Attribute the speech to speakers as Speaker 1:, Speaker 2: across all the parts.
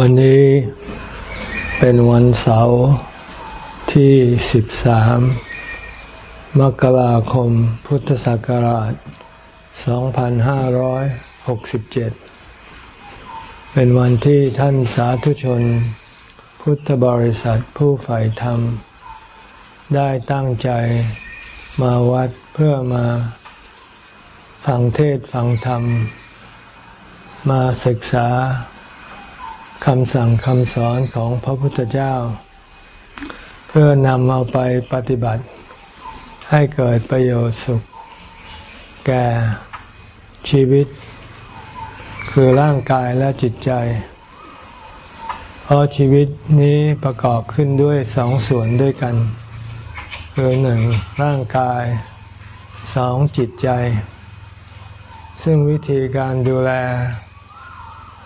Speaker 1: วันนี้เป็นวันเสาร์ที่ 13 มกราคมพุทธศักราช 2567 เป็นวันที่ท่านสาธุชน พุทธบริษัทผู้ใฝ่ธรรม ได้ตั้งใจมาวัดเพื่อมาฟังเทศฟังธรรม มาศึกษา คำสั่งคำสอนของพระพุทธเจ้า เพื่อนำเอาไปปฏิบัติ ให้เกิดประโยชน์สุข แก่ชีวิต คือร่างกายและจิตใจ เพราะชีวิตนี้ประกอบขึ้นด้วยสองส่วนด้วยกัน คือหนึ่งร่างกายสองจิตใจ ซึ่งวิธีการดูแล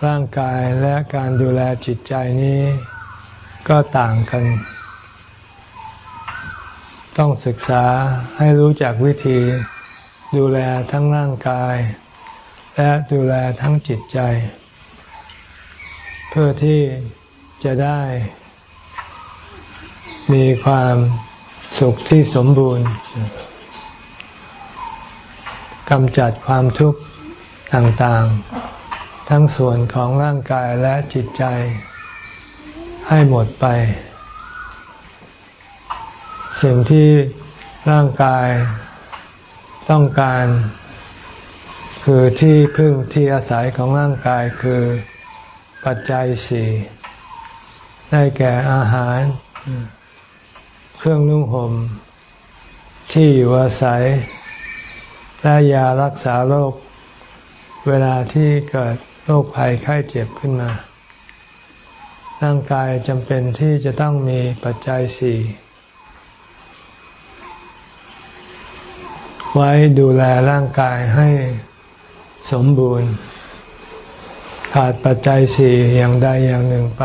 Speaker 1: ร่างกายและการดูแลจิตใจนี้ก็ต่างกัน ต้องศึกษาให้รู้จักวิธีดูแลทั้งร่างกาย และดูแลทั้งจิตใจ เพื่อที่จะได้มีความสุขที่สมบูรณ์กำจัดความทุกข์ต่างๆ ทั้งส่วนของร่างกายและจิตใจให้หมดไป สิ่งที่ร่างกายต้องการ คือที่พึ่งที่อาศัยของร่างกายคือปัจจัยสี่ได้แก่อาหาร เครื่องนุ่งห่มที่อยู่อาศัย และยารักษาโรค เวลาที่เกิด รคภัยไข้เจ็บขึ้นมา ร่างกายจำเป็นที่จะต้องมีปัจจัยสี่ไว้ดูแลร่างกายให้สมบูรณ์ ขาดปัจจัยสี่อย่างใดอย่างหนึ่งไป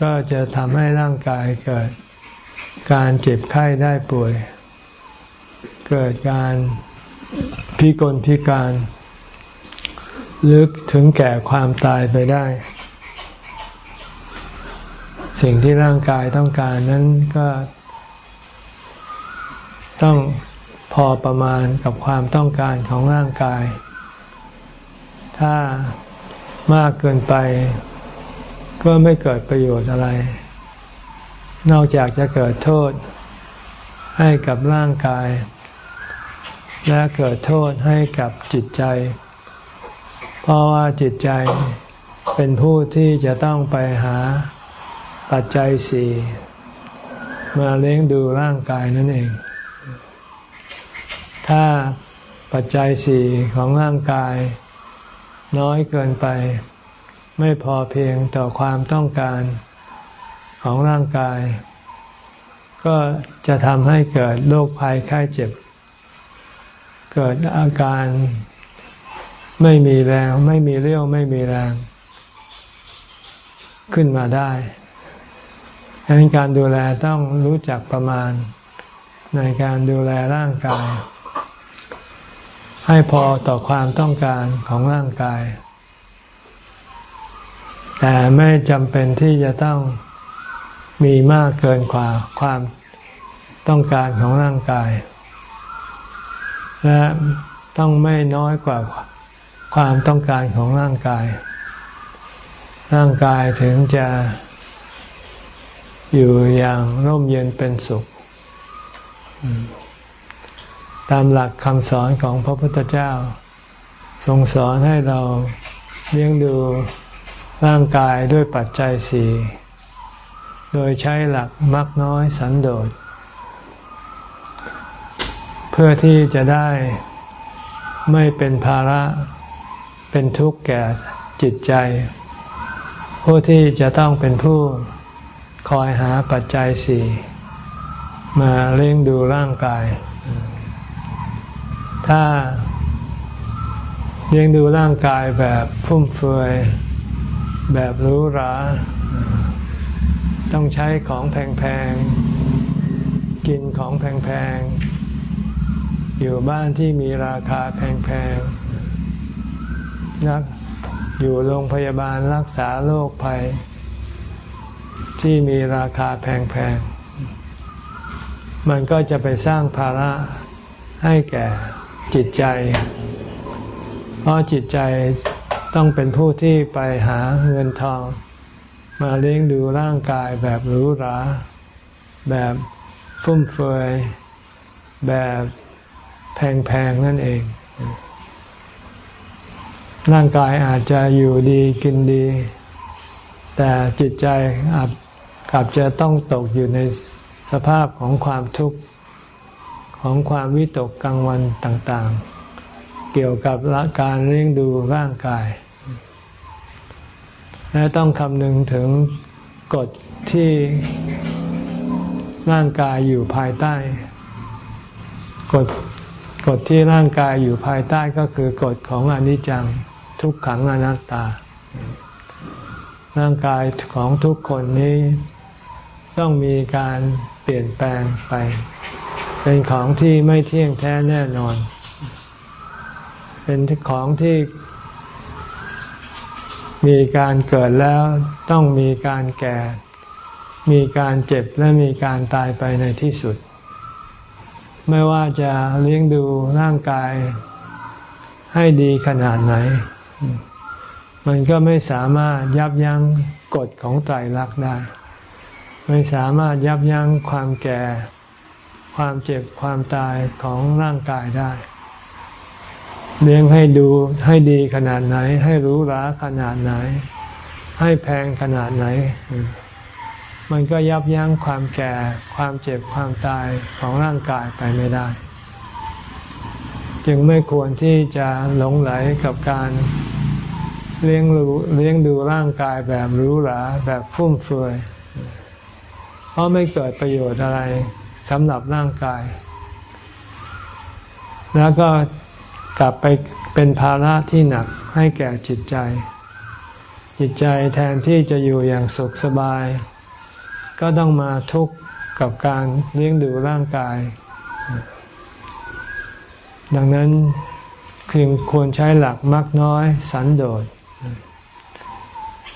Speaker 1: ก็จะทำให้ร่างกายเกิด การเจ็บไข้ได้ป่วย เกิดการพิกลพิการ ลึกถึงแก่ความตายไปได้ สิ่งที่ร่างกายต้องการนั้นก็ ต้องพอประมาณกับความต้องการของร่างกาย ถ้ามากเกินไป ก็ไม่เกิดประโยชน์อะไร นอกจากจะเกิดโทษให้กับร่างกาย และเกิดโทษให้กับจิตใจ เพราะว่าจิตใจเป็นผู้ที่จะต้องไปหาปัจจัยสี่มาเลี้ยงดูร่างกายนั่นเอง ถ้าปัจจัยสี่ของร่างกาย น้อยเกินไป ไม่พอเพียงต่อความต้องการของร่างกาย ก็จะทำให้เกิดโรคภัยไข้เจ็บ เกิดอาการ ไม่มีแรง ไม่มีเรี่ยวไม่มีแรง ขึ้นมาได้ดังนั้นการดูแลต้องรู้จักประมาณในการดูแลร่างกาย ให้พอต่อความต้องการของร่างกาย แต่ไม่จำเป็นที่จะต้องมีมากเกินกว่าความต้องการของร่างกาย และต้องไม่น้อยกว่า ความต้องการของร่างกาย ร่างกายถึงจะอยู่อย่างร่มเย็นเป็นสุข ตามหลักคำสอนของพระพุทธเจ้า ทรงสอนให้เราเลี้ยงดูร่างกายด้วยปัจจัยสี่โดยใช้หลักมักน้อยสันโดษ เพื่อที่จะได้ไม่เป็นภาระ เป็นทุกข์แก่จิตใจ ผู้ที่จะต้องเป็นผู้คอยหาปัจจัยสี่มาเลี้ยงดูร่างกาย ถ้าเลี้ยงดูร่างกายแบบฟุ่มเฟือยแบบรู้ราต้องใช้ของแพงๆ กินของแพงๆ อยู่บ้านที่มีราคาแพงๆ นักอยู่โรงพยาบาลรักษาโรคภัย ที่มีราคาแพงๆ มันก็จะไปสร้างภาระให้แก่จิตใจ เพราะจิตใจต้องเป็นผู้ที่ไปหาเงินทอง มาเลี้ยงดูร่างกายแบบหรูหราแบบฟุ่มเฟือยแบบแพงๆ นั่นเอง ร่างกายอาจจะอยู่ดีกินดี แต่จิตใจอาจกลับจะต้องตกอยู่ในสภาพของความทุกข์ของความวิตกกังวลต่างๆ เกี่ยวกับการเลี้ยงดูร่างกาย และต้องคำนึงถึงกฎที่ร่างกายอยู่ภายใต้กฎกฎที่ร่างกายอยู่ภายใต้ก็คือกฎของอนิจจัง ทุกขังอนัตตา ร่างกายของทุกคนนี้ต้องมีการเปลี่ยนแปลงไป เป็นของที่ไม่เที่ยงแท้แน่นอน เป็นของที่มีการเกิดแล้วต้องมีการแก่ มีการเจ็บและมีการตายไปในที่สุด ไม่ว่าจะเลี้ยงดูร่างกายให้ดีขนาดไหน มันก็ไม่สามารถยับยั้งกฎของไตรลักษณ์ได้ ไม่สามารถยับยั้งความแก่ ความเจ็บความตายของร่างกายได้ เลี้ยงให้ดูให้ดีขนาดไหน ให้รู้ราขนาดไหน ให้แพงขนาดไหน มันก็ยับยั้งความแก่ ความเจ็บความตายของร่างกายไปไม่ได้ จึงไม่ควรที่จะหลงไหลกับการเลี้ยงดูเลี้ยงดูร่างกายแบบรู้หราแบบฟุ่มเฟือย เพราะไม่เกิดประโยชน์อะไรสำหรับร่างกาย แล้วก็กลับไปเป็นภาระที่หนักให้แก่จิตใจ จิตใจแทนที่จะอยู่อย่างสุขสบาย ก็ต้องมาทุกข์กับการเลี้ยงดูร่างกาย ดังนั้นคือควรใช้หลักมักน้อยสันโดษ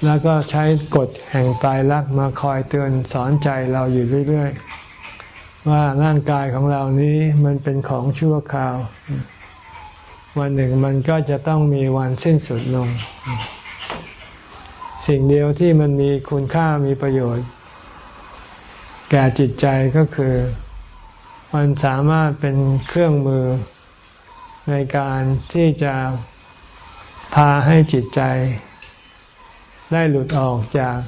Speaker 1: แล้วก็ใช้กฎแห่งตายรักมาคอยเตือนสอนใจเราอยู่เรื่อยๆ ว่าร่างกายของเรานี้มันเป็นของชั่วคราว วันหนึ่งมันก็จะต้องมีวันสิ้นสุดลง สิ่งเดียวที่มันมีคุณค่ามีประโยชน์ แก่จิตใจก็คือ มันสามารถเป็นเครื่องมือ ในการที่จะพาให้จิตใจ ได้หลุดออกจาก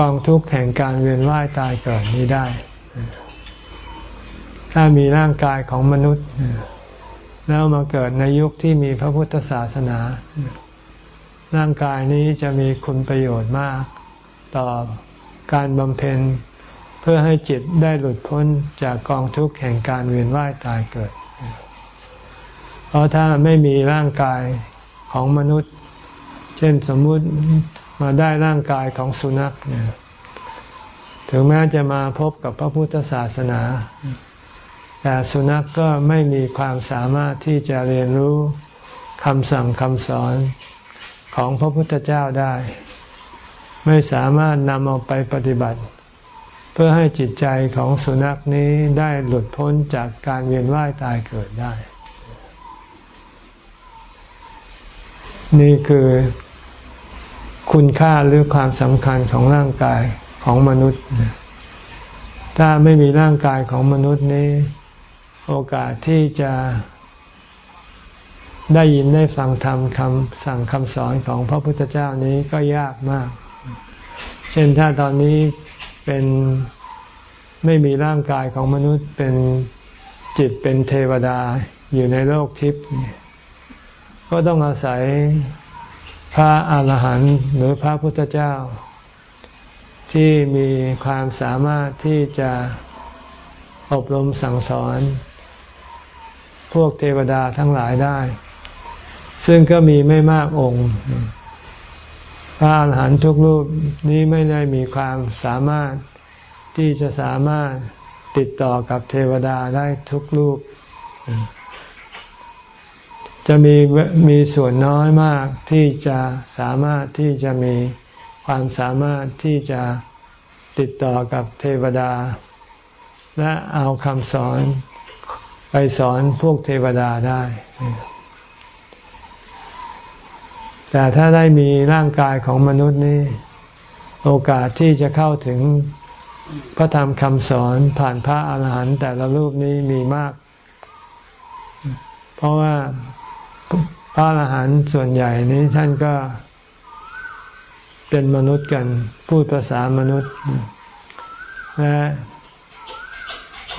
Speaker 1: กองทุกข์แห่งการเวียนว่ายตายเกิดนี้ได้ ถ้ามีร่างกายของมนุษย์ แล้วมาเกิดในยุคที่มีพระพุทธศาสนา ร่างกายนี้จะมีคุณประโยชน์มาก ต่อการบำเพ็ญเพื่อให้จิตได้หลุดพ้นจากกองทุกข์แห่งการเวียนว่ายตายเกิด เพราะถ้าไม่มีร่างกายของมนุษย์ เช่นสมมุติมาได้ร่างกายของสุนัขถึงแม้จะมาพบกับพระพุทธศาสนา แต่สุนัขกก็ไม่มีความสามารถที่จะเรียนรู้คำสั่งคำสอนของพระพุทธเจ้าได้ ไม่สามารถนำเอาไปปฏิบัติ เพื่อให้จิตใจของสุนัขนี้ได้หลุดพ้นจากการเวียนว่ายตายเกิดได้ นี่คือคุณค่าหรือความสำคัญของร่างกายของมนุษย์ ถ้าไม่มีร่างกายของมนุษย์นี้ โอกาสที่จะได้ยินได้ฟังธรรมคำสั่งคำสอนของพระพุทธเจ้านี้ก็ยากมาก เช่นถ้าตอนนี้เป็นไม่มีร่างกายของมนุษย์เป็นจิตเป็นเทวดาอยู่ในโลกทิพย์ ก็ต้องอาศัยพระอาหารหันต์หรือพระพุทธเจ้า ที่มีความสามารถที่จะอบรมสั่งสอน พวกเทวดาทั้งหลายได้ ซึ่งก็มีไม่มากองค์ พระอาหารหันต์ทุกรูปนี้ไม่ได้มีความสามารถที่จะสามารถติดต่อกับเทวดาได้ทุกรูป จะมีมีส่วนน้อยมากที่จะสามารถที่จะมีความสามารถที่จะติดต่อกับเทวดา และเอาคำสอนไปสอนพวกเทวดาได้ แต่ถ้าได้มีร่างกายของมนุษย์นี่โอกาสที่จะเข้าถึงพระธรรมคำสอนผ่านพระอาหารหันต์แต่ละรูปนี้มีมาก เพราะว่า พระอรหันต์ส่วนใหญ่นี้ท่านก็เป็นมนุษย์กันพูดภาษามนุษย์และ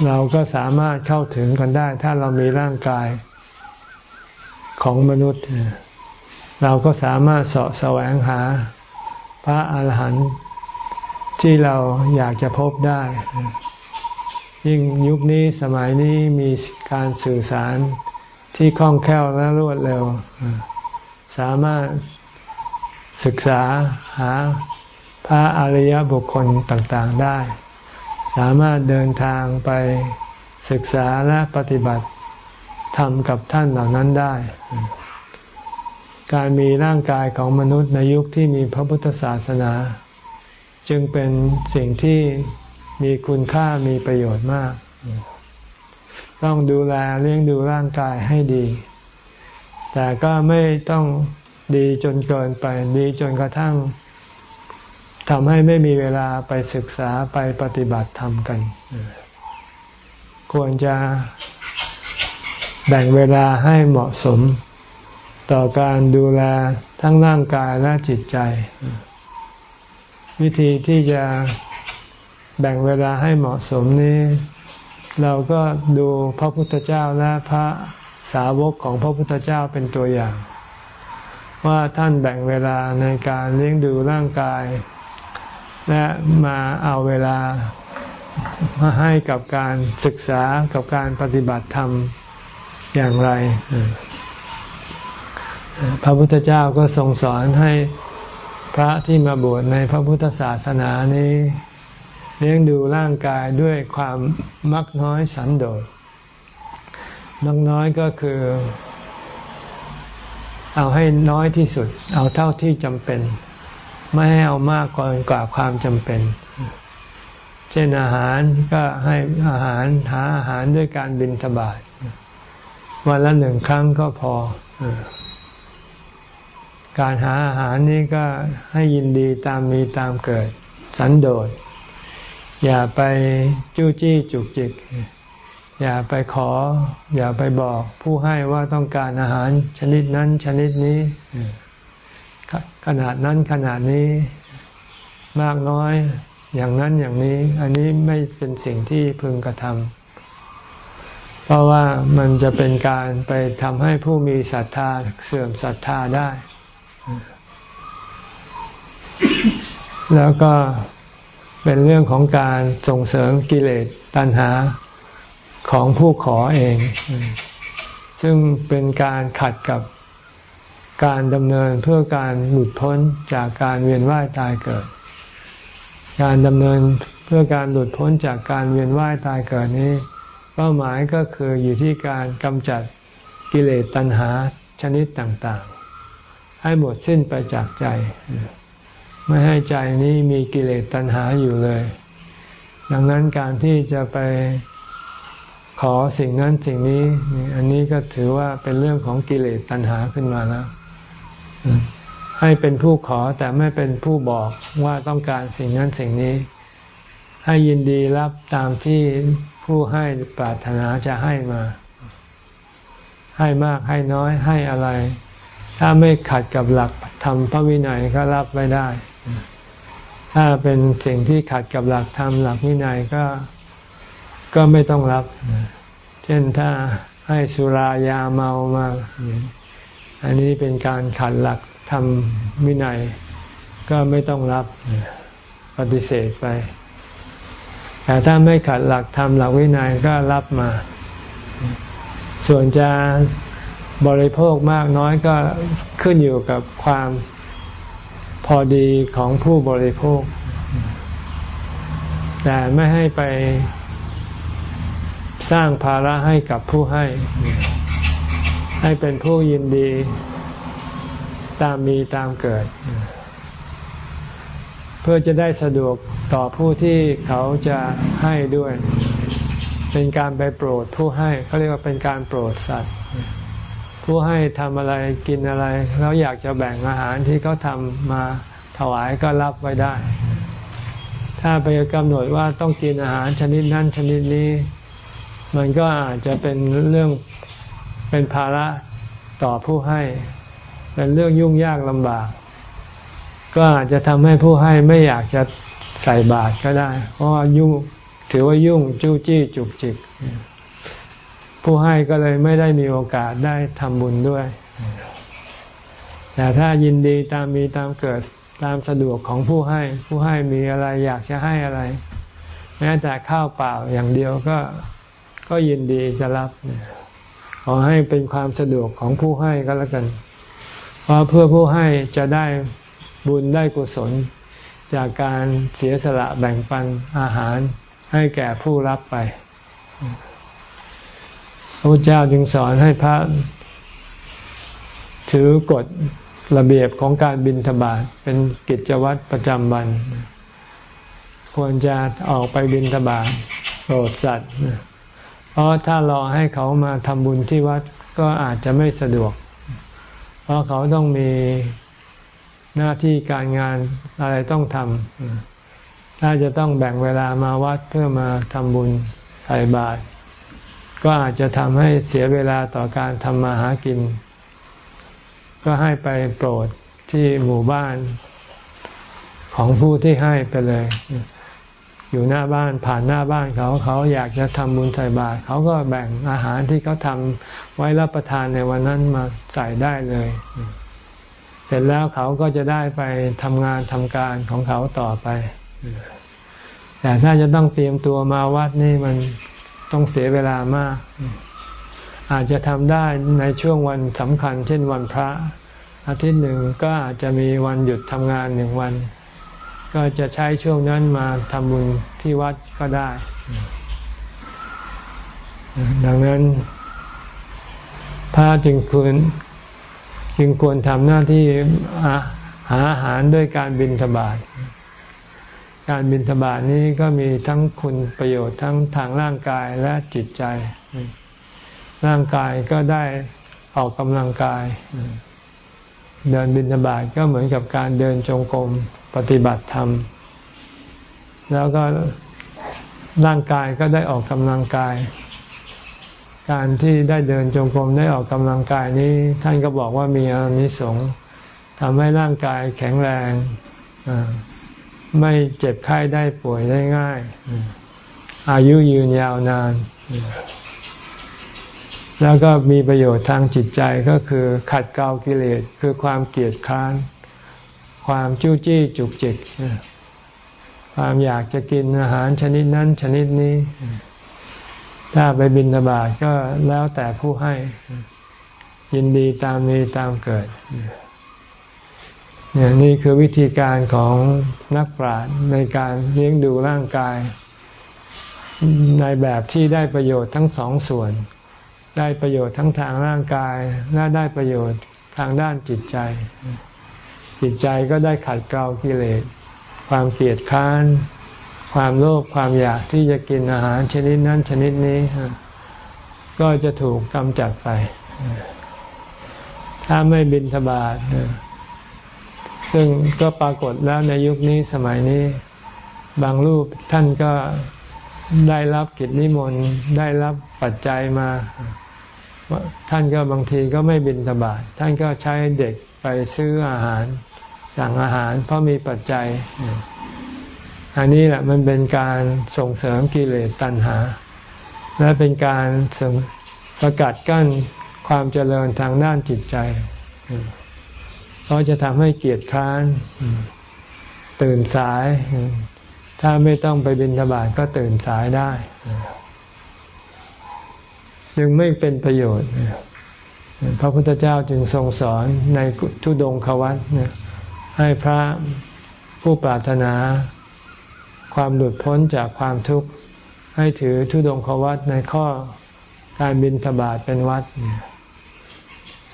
Speaker 1: เราก็สามารถเข้าถึงกันได้ ถ้าเรามีร่างกายของมนุษย์ เราก็สามารถสาะแสวงหา พระอาหารหันต์ที่เราอยากจะพบได้ ยิ่งยุคนี้สมัยนี้มีการสื่อสาร ที่คล่องแคล่วและรวดเร็ว สามารถศึกษาหาพระอริยบุคคลต่างๆได้ สามารถเดินทางไปศึกษาและปฏิบัติทำกับท่านเหล่านั้นได้ การมีร่างกายของมนุษย์ในยุคที่มีพระพุทธศาสนา จึงเป็นสิ่งที่มีคุณค่ามีประโยชน์มาก ต้องดูแลเลี้ยงดูร่างกายให้ดี แต่ก็ไม่ต้องดีจนเกินไป ดีจนกระทั่งทำให้ไม่มีเวลาไปศึกษาไปปฏิบัติธรรมกัน ควรจะแบ่งเวลาให้เหมาะสม ต่อการดูแลทั้งร่างกายและจิตใจ วิธีที่จะแบ่งเวลาให้เหมาะสมนี้ เราก็ดูพระพุทธเจ้าและพระสาวกของพระพุทธเจ้าเป็นตัวอย่าง ว่าท่านแบ่งเวลาในการเลี้ยงดูร่างกาย และมาเอาเวลามาให้กับการศึกษากับการปฏิบัติธรรมอย่างไร พระพุทธเจ้าก็ทรงสอนให้พระที่มาบวชในพระพุทธศาสนานี้ ลี้ยงดูร่างกายด้วยความมักน้อยสันโดษมักน้อยก็คือ เอาให้น้อยที่สุด เอาเท่าที่จำเป็น ไม่ให้เอามากกว่าความจำเป็น เช่นอาหารก็ให้อาหารหาอาหารด้วยการบินทบาทวันละหนึ่งครั้งก็พอการหาอาหารนี้ก็ให้ยินดีตามมีตามเกิด สันโดษ อย่าไปจู้จี้จุกจิก อย่าไปขอ อย่าไปบอกผู้ให้ว่าต้องการอาหารชนิดนั้นชนิดนี้ ขนาดนั้นขนาดนี้มากน้อยอย่างนั้นอย่างนี้ อันนี้ไม่เป็นสิ่งที่พึงกระทำเพราะว่ามันจะเป็นการไปทำให้ผู้มีศรัทธาเสื่อมศรัทธาได้ แล้วก็ เป็นเรื่องของการส่งเสริมกิเลสตัณหาของผู้ขอเอง ซึ่งเป็นการขัดกับการดำเนินเพื่อการหลุดพ้นจากการเวียนว่ายตายเกิด การดำเนินเพื่อการหลุดพ้นจากการเวียนว่ายตายเกิดนี้ เป้าหมายก็คืออยู่ที่การกำจัดกิเลสตัณหาชนิดต่างๆ ให้หมดสิ้นไปจากใจ ไม่ให้ใจนี้มีกิเลสตัณหาอยู่เลย ดังนั้นการที่จะไปขอสิ่งนั้นสิ่งนี้ อันนี้ก็ถือว่าเป็นเรื่องของกิเลสตัณหาขึ้นมาแล้ว ให้เป็นผู้ขอแต่ไม่เป็นผู้บอกว่าต้องการสิ่งนั้นสิ่งนี้ ให้ยินดีรับตามที่ผู้ให้ปรารถนาจะให้มา ให้มากให้น้อยให้อะไร ถ้าไม่ขัดกับหลักธรรมพระวินัยก็รับไว้ได้ ถ้าเป็นสิ่งที่ขัดกับหลักธรรมหลักวินัยก็ก็ไม่ต้องรับ เช่นถ้าให้สุรายาเมามา อันนี้เป็นการขัดหลักทำวินัย ก็ไม่ต้องรับปฏิเสธไป แต่ถ้าไม่ขัดหลักทำหลักวินัยก็รับมา ส่วนจะบริโภคมากน้อยก็ขึ้นอยู่กับความ พอดีของผู้บริโภค แต่ไม่ให้ไปสร้างภาระให้กับผู้ให้ ให้เป็นผู้ยินดีตามมีตามเกิด เพื่อจะได้สะดวกต่อผู้ที่เขาจะให้ด้วย เป็นการไปโปรดผู้ให้เขาเรียกว่าเป็นการโปรดสัตว์ ผู้ให้ทำอะไรกินอะไร แล้วอยากจะแบ่งอาหารที่เขาทำมาถวายก็รับไว้ได้ ถ้าไปกำหนดว่าต้องกินอาหารชนิดนั้นชนิดนี้ มันก็อาจจะเป็นเรื่องเป็นภาระต่อผู้ให้ เป็นเรื่องยุ่งยากลำบาก ก็อาจจะทำให้ผู้ให้ไม่อยากจะใส่บาตรก็ได้ เพราะว่ายุ่งถือว่ายุ่งจู้จี้จุกจิก ผู้ให้ก็เลยไม่ได้มีโอกาสได้ทำบุญด้วย แต่ถ้ายินดีตามมีตามเกิดตามสะดวกของผู้ให้ ผู้ให้มีอะไรอยากจะให้อะไร แม้แต่ข้าวเปล่าอย่างเดียวก็ก็ยินดีจะรับขอให้เป็นความสะดวกของผู้ให้ก็แล้วกันเพราะเพื่อผู้ให้จะได้บุญได้กุศล จากการเสียสละแบ่งปันอาหารให้แก่ผู้รับไป พระพุทธเจ้าจึงสอนให้พระถือกฎระเบียบของการบินธบาตเป็นกิจวัตรประจำวัน ควรจะออกไปบินธบาตโปรดสัตว์ เพราะถ้ารอให้เขามาทำบุญที่วัดก็อาจจะไม่สะดวก เพราะเขาต้องมีหน้าที่การงานอะไรต้องทำถ้าจะต้องแบ่งเวลามาวัดเพื่อมาทำบุญใส่บาตร ก็อาจจะทำให้เสียเวลาต่อการทำมาหากิน ก็ให้ไปโปรดที่หมู่บ้านของผู้ที่ให้ไปเลย อยู่หน้าบ้านผ่านหน้าบ้านเขาเขาอยากจะทำบุญใส่บาตรเขาก็แบ่งอาหารที่เขาทำไว้รับประทานในวันนั้นมาใส่ได้เลย เสร็จแล้วเขาก็จะได้ไปทำงานทำการของเขาต่อไปแต่ถ้าจะต้องเตรียมตัวมาวัดนี่มัน ต้องเสียเวลามาก อาจจะทำได้ในช่วงวันสำคัญ เช่นวันพระ อาทิตย์หนึ่งก็อาจจะมีวันหยุดทำงานหนึ่งวัน ก็จะใช้ช่วงนั้นมาทำบุญที่วัดก็ได้ ดังนั้น พระจึงควรจึงควรทำหน้าที่หาอาหารด้วยการบินทบาท การบินทบาทนี้ก็มีทั้งคุณประโยชน์ทั้งทางร่างกายและจิตใจ ร่างกายก็ได้ออกกำลังกาย เดินบินทบาทก็เหมือนกับการเดินจงกรมปฏิบัติธรรม แล้วก็ร่างกายก็ได้ออกกำลังกาย การที่ได้เดินจงกรมได้ออกกำลังกายนี้ ท่านก็บอกว่ามีอนิสงส์ทำให้ร่างกายแข็งแรง ไม่เจ็บไข้ได้ป่วยได้ง่าย อายุยืนยาวนาน แล้วก็มีประโยชน์ทางจิตใจก็คือขัดเกลากิเลสคือความเกลียดค้าน ความจู้จี้จุกจิก ความอยากจะกินอาหารชนิดนั้นชนิดนี้ ถ้าไปบินทบาทก็แล้วแต่ผู้ให้ ยินดีตามมีตามเกิด เนี่ยนี่คือวิธีการของนักปราชญ์ในการเลี้ยงดูร่างกาย ในแบบที่ได้ประโยชน์ทั้งสองส่วน ได้ประโยชน์ทั้งทางร่างกาย และได้ประโยชน์ทางด้านจิตใจ จิตใจก็ได้ขัดเกลากิเลส ความเกลียดค้าน ความโลภความอยากที่จะกินอาหารชนิดนั้นชนิดนี้ ก็จะถูกกำจัดไป ถ้าไม่บินทบาท ซึ่งก็ปรากฏแล้วในยุคนี้สมัยนี้ บางรูปท่านก็ได้รับกิจนิมนต์ได้รับปัจจัยมา ท่านก็บางทีก็ไม่บินทบาทท่านก็ใช้เด็กไปซื้ออาหาร สั่งอาหาร เพราะมีปัจจัย อันนี้แหละมันเป็นการส่งเสริมกิเลสตัณหา และเป็นการสกัดกั้นความเจริญทางด้านจิตใจ เพราะจะทำให้เกียจคร้าน ตื่นสาย ถ้าไม่ต้องไปบินทบาทก็ตื่นสายได้จึงไม่เป็นประโยชน์ พระพุทธเจ้าจึงทรงสอนในทุดงควัตให้พระผู้ปรารถนา ความหลุดพ้นจากความทุกข์ ให้ถือทุดงควัตในข้อการบินทบาทเป็นวัด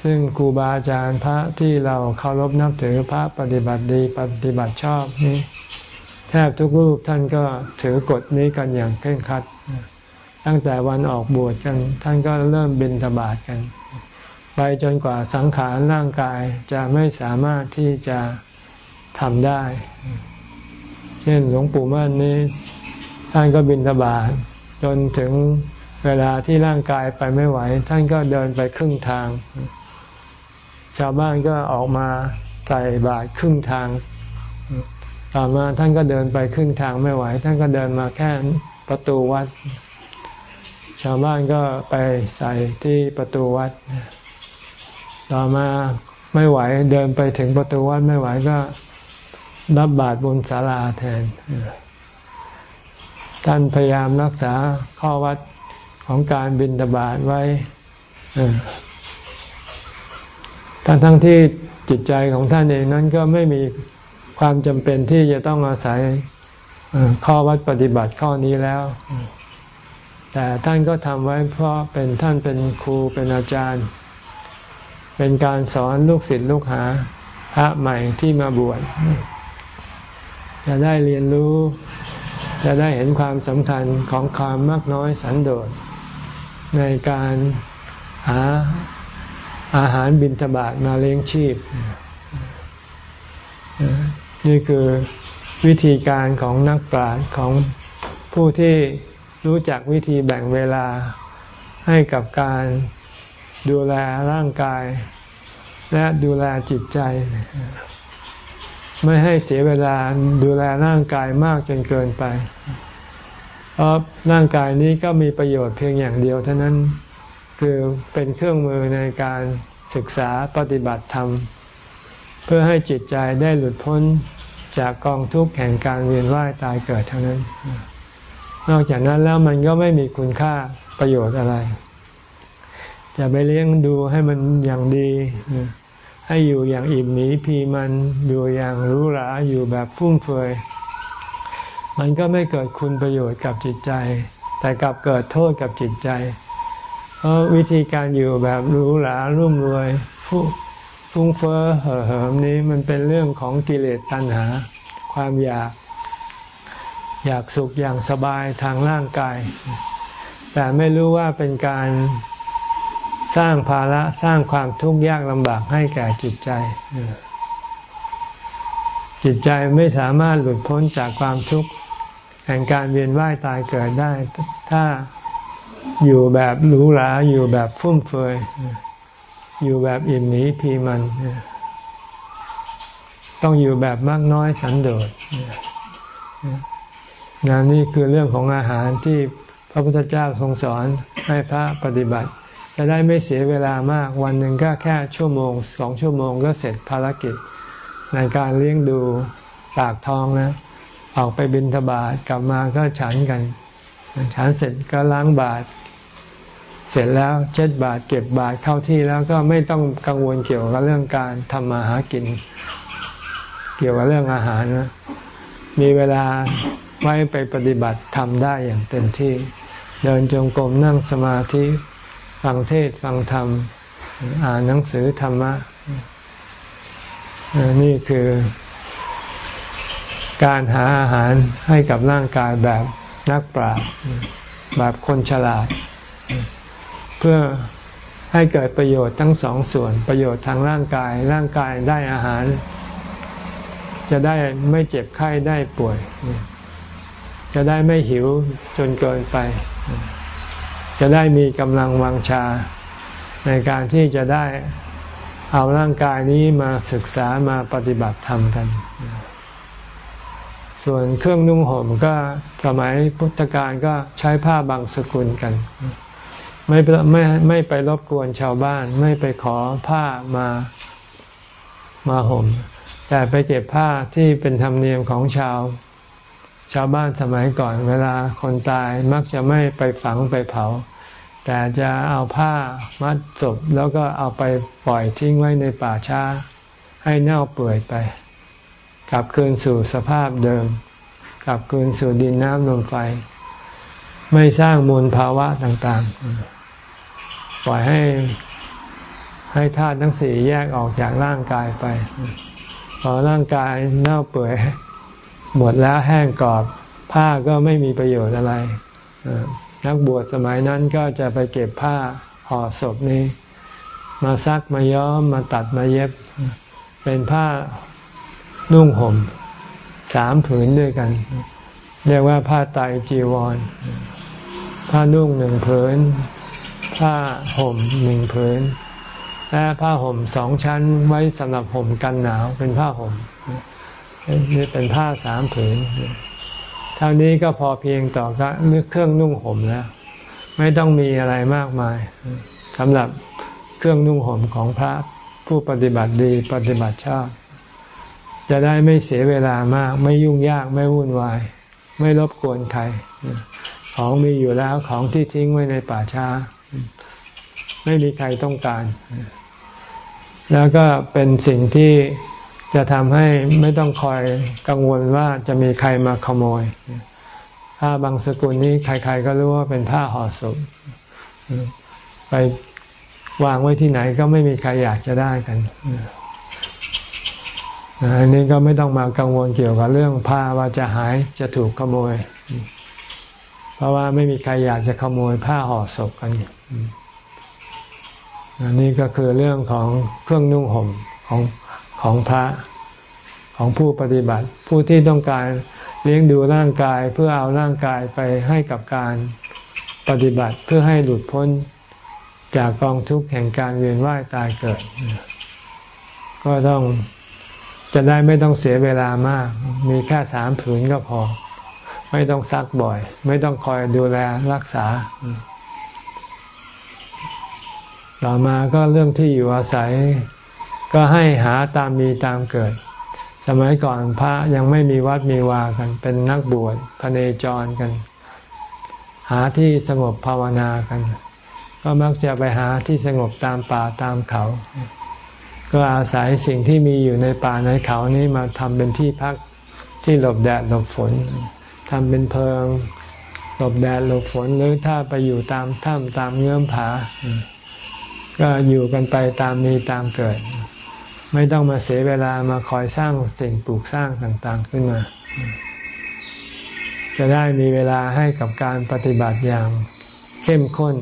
Speaker 1: ซึ่งครูบาอาจารย์พระที่เราเคารพนับถือพระปฏิบัติดีปฏิบัติชอบนี้ แทบทุกรูปท่านก็ถือกฎนี้กันอย่างเคร่งครัด ตั้งแต่วันออกบวชกัน ท่านก็เริ่มบินทบาทกัน ไปจนกว่าสังขารร่างกายจะไม่สามารถที่จะทำได้ เช่นหลวงปู่มั่นนี้ ท่านก็บินทบาทจนถึงเวลาที่ร่างกายไปไม่ไหว ท่านก็เดินไปครึ่งทาง ชาวบ้านก็ออกมาใส่บาตรครึ่งทาง ต่อมาท่านก็เดินไปครึ่งทางไม่ไหว ท่านก็เดินมาแค่ประตูวัด ชาวบ้านก็ไปใส่ที่ประตูวัด ต่อมาไม่ไหวเดินไปถึงประตูวัดไม่ไหวก็รับบาตรบนศาลาแทนท่านพยายามรักษาข้อวัดของการบินตบาทไว้ ทั้งทั้งที่จิตใจของท่านเองนั้นก็ไม่มีความจำเป็นที่จะต้องอาศัยข้อวัดปฏิบัติข้อนี้แล้ว แต่ท่านก็ทำไว้เพราะเป็นท่านเป็นครูเป็นอาจารย์ เป็นการสอนลูกศิษย์ลูกหาพระใหม่ที่มาบวชจะได้เรียนรู้ จะได้เห็นความสำคัญของความมากน้อยสันโดษในการหา อาหารบิณฑบาตมาเลี้ยงชีพ นี่คือวิธีการของนักปราชญ์ของผู้ที่รู้จักวิธีแบ่งเวลาให้กับการดูแลร่างกาย และดูแลจิตใจ ไม่ให้เสียเวลาดูแลร่างกายมากจนเกินไป เพราะร่างกายนี้ก็มีประโยชน์เพียงอย่างเดียวเท่านั้น คือเป็นเครื่องมือในการศึกษาปฏิบัติธรรม เพื่อให้จิตใจได้หลุดพ้นจากกองทุกข์แห่งการเวียนว่ายตายเกิดเท่านั้น นอกจากนั้นแล้วมันก็ไม่มีคุณค่าประโยชน์อะไร จะไปเลี้ยงดูให้มันอย่างดี ให้อยู่อย่างอิ่มหมีพีมันอยู่อย่างรู้หราอยู่แบบพุ่มเฟยมันก็ไม่เกิดคุณประโยชน์กับจิตใจ แต่กลับเกิดโทษกับจิตใจ เพราะวิธีการอยู่แบบหรูหรารุ่มรวยฟุ้งเฟ้อเห่อเหิมนี้มันเป็นเรื่องของกิเลสตัณหา ความอยาก อยากสุขอย่างสบายทางร่างกาย แต่ไม่รู้ว่าเป็นการสร้างภาระสร้างความทุกข์ยากลำบากให้แก่จิตใจ จิตใจไม่สามารถหลุดพ้นจากความทุกข์แห่งการเวียนว่ายตายเกิดได้ ถ้า อยู่แบบหรูหราอยู่แบบฟุ่มเฟือยอยู่แบบอิ่มหนีพีมัน ต้องอยู่แบบมากน้อยสันโดษงานนี้คือเรื่องของอาหารที่พระพุทธเจ้าทรงสอนให้พระปฏิบัติ จะได้ไม่เสียเวลามากวันหนึ่งก็แค่ชั่วโมงสองชั่วโมงก็เสร็จภารกิจ ในการเลี้ยงดูปากท้องนะ ออกไปบินทบาทกลับมาก็ฉันกัน ฉันเสร็จก็ล้างบาตรเสร็จแล้วเช็ดบาทเก็บบาทเข้าที่แล้วก็ไม่ต้องกังวลเกี่ยวกับเรื่องการทำมาหากิน เกี่ยวกับเรื่องอาหารนะมีเวลาไว้ไปปฏิบัติทำได้อย่างเต็มที่ เดินจงกรมนั่งสมาธิฟังเทศฟังธรรม อ่านหนังสือธรรมะนี่คือการหาอาหารให้กับร่างกายแบบ นักปราชญ์แบบคนฉลาด เพื่อให้เกิดประโยชน์ทั้งสองส่วน ประโยชน์ทางร่างกาย ร่างกายได้อาหาร จะได้ไม่เจ็บไข้ได้ป่วย จะได้ไม่หิวจนเกินไป จะได้มีกำลังวังชา ในการที่จะได้เอาร่างกายนี้มาศึกษามาปฏิบัติธรรมกัน ส่วนเครื่องนุ่งห่มก็สมัยพุทธกาลก็ใช้ผ้าบางสกุลกัน ไม่ไม่ไม่ไปรบกวนชาวบ้าน ไม่ไปขอผ้ามามาห่ม แต่ไปเก็บผ้าที่เป็นธรรมเนียมของชาว ชาวบ้านสมัยก่อน เวลาคนตายมักจะไม่ไปฝังไปเผา แต่จะเอาผ้ามัดศพแล้วก็เอาไปปล่อยทิ้งไว้ในป่าช้า ให้เน่าเปื่อยไป กลับคืนสู่สภาพเดิม กลับคืนสู่ดินน้ำลมไฟ ไม่สร้างมูลภาวะต่างๆ ปล่อยให้ให้ธาตุทั้งสี่แยกออกจากร่างกายไป พอร่างกายเน่าเปื่อยหมดแล้วแห้งกรอบผ้าก็ไม่มีประโยชน์อะไร นักบวชสมัยนั้นก็จะไปเก็บผ้าห่อศพนี้ มาซักมาย้อมมาตัดมาเย็บ เป็นผ้า นุ่งห่มสามผืนด้วยกัน เรียกว่าผ้าไตจีวร ผ้านุ่งหนึ่งผืน ผ้าห่มหนึ่งผืน และผ้าห่มสองชั้นไว้สำหรับห่มกันหนาวเป็นผ้าห่มนี่เป็นผ้าสามผืน เท่านี้ก็พอเพียงต่อก็เครื่องนุ่งห่มแล้วไม่ต้องมีอะไรมากมายสำหรับเครื่องนุ่งห่มของพระผู้ปฏิบัติดีปฏิบัติชอบ จะได้ไม่เสียเวลามาก ไม่ยุ่งยากไม่วุ่นวาย ไม่รบกวนใคร ของมีอยู่แล้วของที่ทิ้งไว้ในป่าช้า ไม่มีใครต้องการ แล้วก็เป็นสิ่งที่จะทำให้ไม่ต้องคอยกังวลว่าจะมีใครมาขโมย ผ้าบางสกุลนี้ใครๆก็รู้ว่าเป็นผ้าห่อศพไปวางไว้ที่ไหนก็ไม่มีใครอยากจะได้กัน อันนี้ก็ไม่ต้องมากังวลเกี่ยวกับเรื่องผ้าว่าจะหายจะถูกขโมย เพราะว่าไม่มีใครอยากจะขโมยผ้าห่อศพกันอันนี้ก็คือเรื่องของเครื่องนุ่งห่มของของพระของผู้ปฏิบัติ ผู้ที่ต้องการเลี้ยงดูร่างกายเพื่อเอาร่างกายไปให้กับการปฏิบัติเพื่อให้หลุดพ้นจากกองทุกข์แห่งการเวียนว่ายตายเกิด ก็ต้อง จะได้ไม่ต้องเสียเวลามาก มีแค่สามผืนก็พอ ไม่ต้องซักบ่อย ไม่ต้องคอยดูแลรักษา ต่อมาก็เรื่องที่อยู่อาศัย ก็ให้หาตามมีตามเกิด สมัยก่อนพระยังไม่มีวัดมีวากัน เป็นนักบวชพเนจรกัน หาที่สงบภาวนากัน ก็มักจะไปหาที่สงบตามป่าตามเขา ก็อาศัยสิ่งที่มีอยู่ในป่าในเขานี้มาทำเป็นที่พักที่หลบแดดหลบฝนทำเป็นเพิง หลบแดดหลบฝนหรือถ้าไปอยู่ตามถ้ำตามเงื่อมผา ก็อยู่กันไปตามมีตามเกิด ไม่ต้องมาเสียเวลามาคอยสร้างสิ่งปลูกสร้างต่างๆขึ้นมา จะได้มีเวลาให้กับการปฏิบัติอย่างเข้มข้น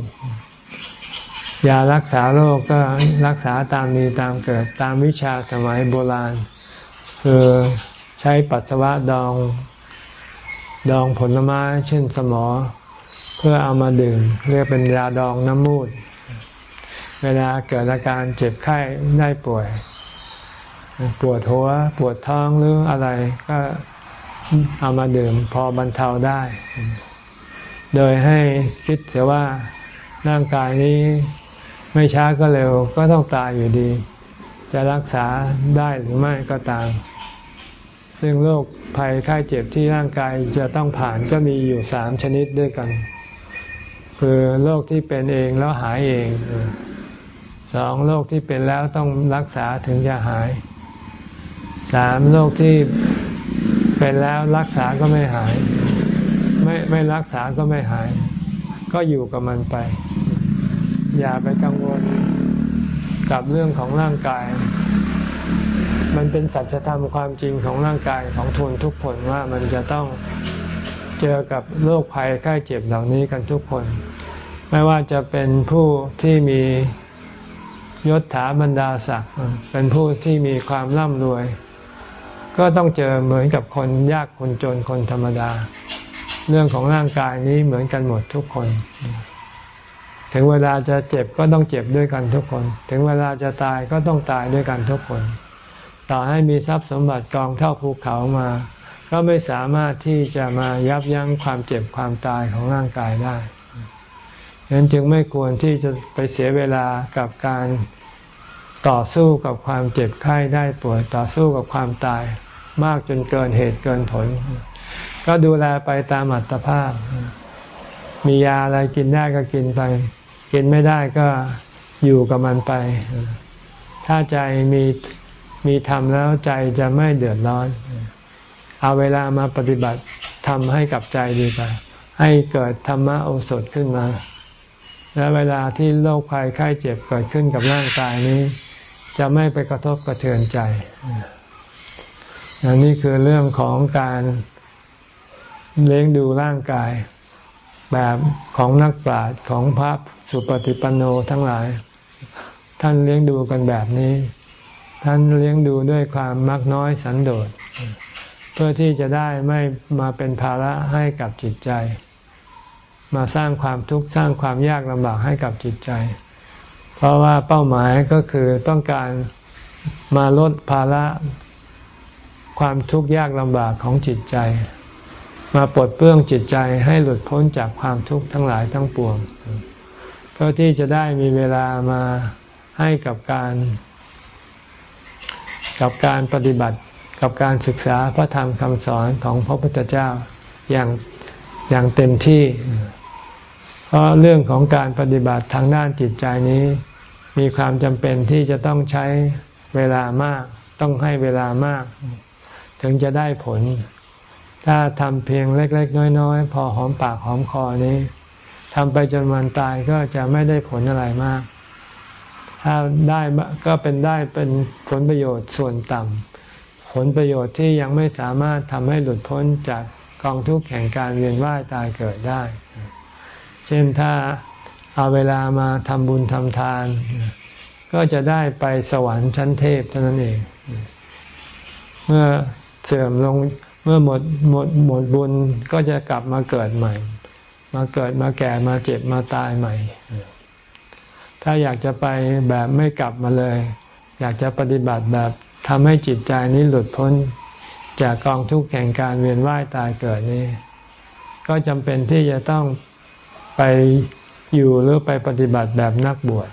Speaker 1: ยารักษาโรคก็รักษาตามมีตามเกิดตามวิชาสมัยโบราณ คือใช้ปัสสาวะดองดองผลไม้เช่นสมอ เพื่อเอามาดื่ม เรียกเป็นยาดองน้ำมูด เวลาเกิดอาการเจ็บไข้ได้ป่วย ปวดหัว ปวดท้องหรืออะไรก็เอามาดื่มพอบรรเทาได้ โดยให้คิดเสียว่าร่างกายนี้ ไม่ช้าก็เร็วก็ต้องตายอยู่ดี จะรักษาได้หรือไม่ก็ตาม ซึ่งโรคภัยไข้เจ็บที่ร่างกายจะต้องผ่านก็มีอยู่สามชนิดด้วยกัน คือโรคที่เป็นเองแล้วหายเองสองโรคที่เป็นแล้วต้องรักษาถึงจะหายสามโรคที่เป็นแล้วรักษาก็ไม่หาย ไม่ไม่รักษาก็ไม่หาย ก็อยู่กับมันไป อย่าไปกังวลกับเรื่องของร่างกาย มันเป็นสัจธรรมความจริงของร่างกายของทุนทุกคนว่ามันจะต้องเจอกับโรคภัยใกล้เจ็บเหล่านี้กันทุกคน ไม่ว่าจะเป็นผู้ที่มียศถาบรรดาศักดิ์เป็นผู้ที่มีความร่ำรวย ก็ต้องเจอเหมือนกับคนยากคนจนคนธรรมดา เรื่องของร่างกายนี้เหมือนกันหมดทุกคน ถึงเวลาจะเจ็บก็ต้องเจ็บด้วยกันทุกคน ถึงเวลาจะตายก็ต้องตายด้วยกันทุกคน ต่อให้มีทรัพย์สมบัติกองเท่าภูเขามา ก็ไม่สามารถที่จะมายับยั้งความเจ็บความตายของร่างกายได้ฉะนั้นจึงไม่ควรที่จะไปเสียเวลากับการต่อสู้กับความเจ็บไข้ได้ป่วยต่อสู้กับความตาย มากจนเกินเหตุเกินผล ก็ดูแลไปตามอัตภาพ มียาอะไรกินได้ก็กินไป กินไม่ได้ก็อยู่กับมันไป ถ้าใจมีมีธรรมแล้วใจจะไม่เดือดร้อน เอาเวลามาปฏิบัติทำให้กับใจดีกว่าให้เกิดธรรมะโอสถขึ้นมา และเวลาที่โรคภัยไข้เจ็บเกิดขึ้นกับร่างกายนี้ จะไม่ไปกระทบกระเทือนใจอันนี้คือเรื่องของการเลี้ยงดูร่างกาย แบบของนักปราชญ์ของพระ สุปฏิปันโนทั้งหลาย ท่านเลี้ยงดูกันแบบนี้ ท่านเลี้ยงดูด้วยความมักน้อยสันโดษ เพื่อที่จะได้ไม่มาเป็นภาระให้กับจิตใจ มาสร้างความทุกข์สร้างความยากลำบากให้กับจิตใจ เพราะว่าเป้าหมายก็คือต้องการมาลดภาระความทุกข์ยากลำบากของจิตใจ มาปลดเปลื้องจิตใจให้หลุดพ้นจากความทุกข์ทั้งหลายทั้งปวง เพื่อที่จะได้มีเวลามาให้กับการ กับการปฏิบัติกับการศึกษาพระธรรมคำสอนของพระพุทธเจ้าอย่างอย่างเต็มที่ เพราะเรื่องของการปฏิบัติทางด้านจิตใจนี้ มีความจำเป็นที่จะต้องใช้เวลามาก ต้องให้เวลามาก ถึงจะได้ผล ถ้าทำเพียงเล็ก ๆ น้อย ๆ พอหอมปากหอมคอนี้ ทำไปจนวันตายก็จะไม่ได้ผลอะไรมาก ถ้าได้ก็เป็นได้เป็นผลประโยชน์ส่วนต่ำผลประโยชน์ที่ยังไม่สามารถทำให้หลุดพ้นจากกองทุกข์แห่งการเวียนว่ายตายเกิดได้ เช่นถ้าเอาเวลามาทำบุญทำทาน ก็จะได้ไปสวรรค์ชั้นเทพเท่านั้นเอง เมื่อเสื่อมลงเมื่อหมดหมดหมดบุญก็จะกลับมาเกิดใหม่ มาเกิดมาแก่มาเจ็บมาตายใหม่ ถ้าอยากจะไปแบบไม่กลับมาเลย อยากจะปฏิบัติแบบทำให้จิตใจนี้หลุดพ้น จากกองทุกข์แห่งการเวียนว่ายตายเกิดนี้ ก็จำเป็นที่จะต้องไปอยู่หรือไปปฏิบัติแบบนักบวช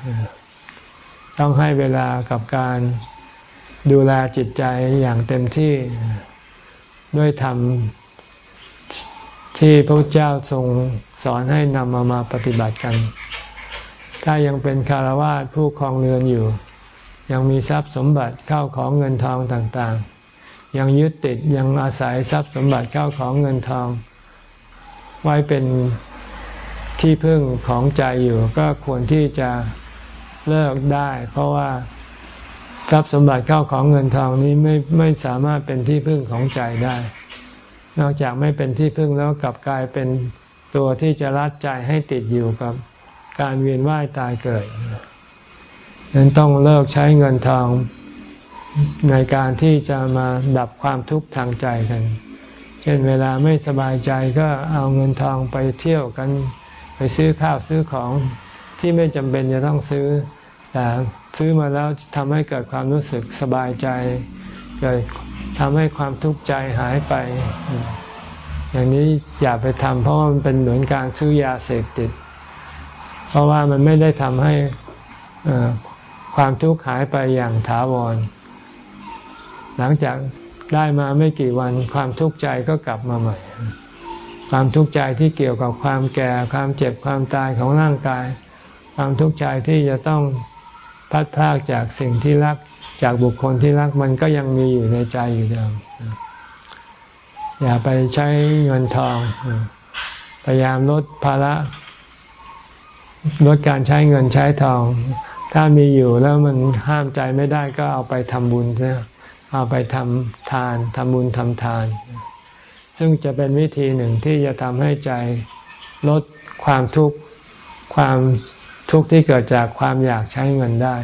Speaker 1: ต้องให้เวลากับการดูแลจิตใจอย่างเต็มที่ด้วยธรรม ที่พระเจ้าทรงสอนให้นำมามาปฏิบัติกัน ถ้ายังเป็นคารวะผู้ครองเรือนอยู่ ยังมีทรัพย์สมบัติเข้าของเงินทองต่างๆ ยังยึดติดยังอาศัยทรัพย์สมบัติเข้าของเงินทอง ไว้เป็นที่พึ่งของใจอยู่ ก็ควรที่จะเลิกได้ เพราะว่าทรัพย์สมบัติเข้าของเงินทองนี้ไม่ไม่สามารถเป็นที่พึ่งของใจได้ นอกจากไม่เป็นที่พึ่งแล้วกลับกลายเป็นตัวที่จะรัดใจให้ติดอยู่กับการเวียนว่ายตายเกิดนั้นต้องเลิกใช้เงินทองในการที่จะมาดับความทุกข์ทางใจกัน เช่นเวลาไม่สบายใจก็เอาเงินทองไปเที่ยวกัน ไปซื้อข้าวซื้อของที่ไม่จำเป็นจะต้องซื้อ แต่ซื้อมาแล้วทำให้เกิดความรู้สึกสบายใจ เกิดทำให้ความทุกข์ใจหายไป อย่างนี้อย่าไปทำเพราะมันเป็นเหมือนการซื้อยาเสพติด เพราะว่ามันไม่ได้ทำให้ความทุกข์หายไปอย่างถาวร หลังจากได้มาไม่กี่วันความทุกข์ใจก็กลับมาใหม่ ความทุกข์ใจที่เกี่ยวกับความแก่ ความเจ็บความตายของร่างกาย ความทุกข์ใจที่จะต้องพัดพากจากสิ่งที่รัก จากบุคคลที่รักมันก็ยังมีอยู่ในใจอยู่เดิม อย่าไปใช้เงินทอง พยายามลดภาระลดการใช้เงินใช้ทอง ถ้ามีอยู่แล้วมันห้ามใจไม่ได้ก็เอาไปทำบุญนะเอาไปทำทานทำบุญทำทาน ซึ่งจะเป็นวิธีหนึ่งที่จะทำให้ใจลดความทุกข์ความทุกข์ที่เกิดจากความอยากใช้เงินได้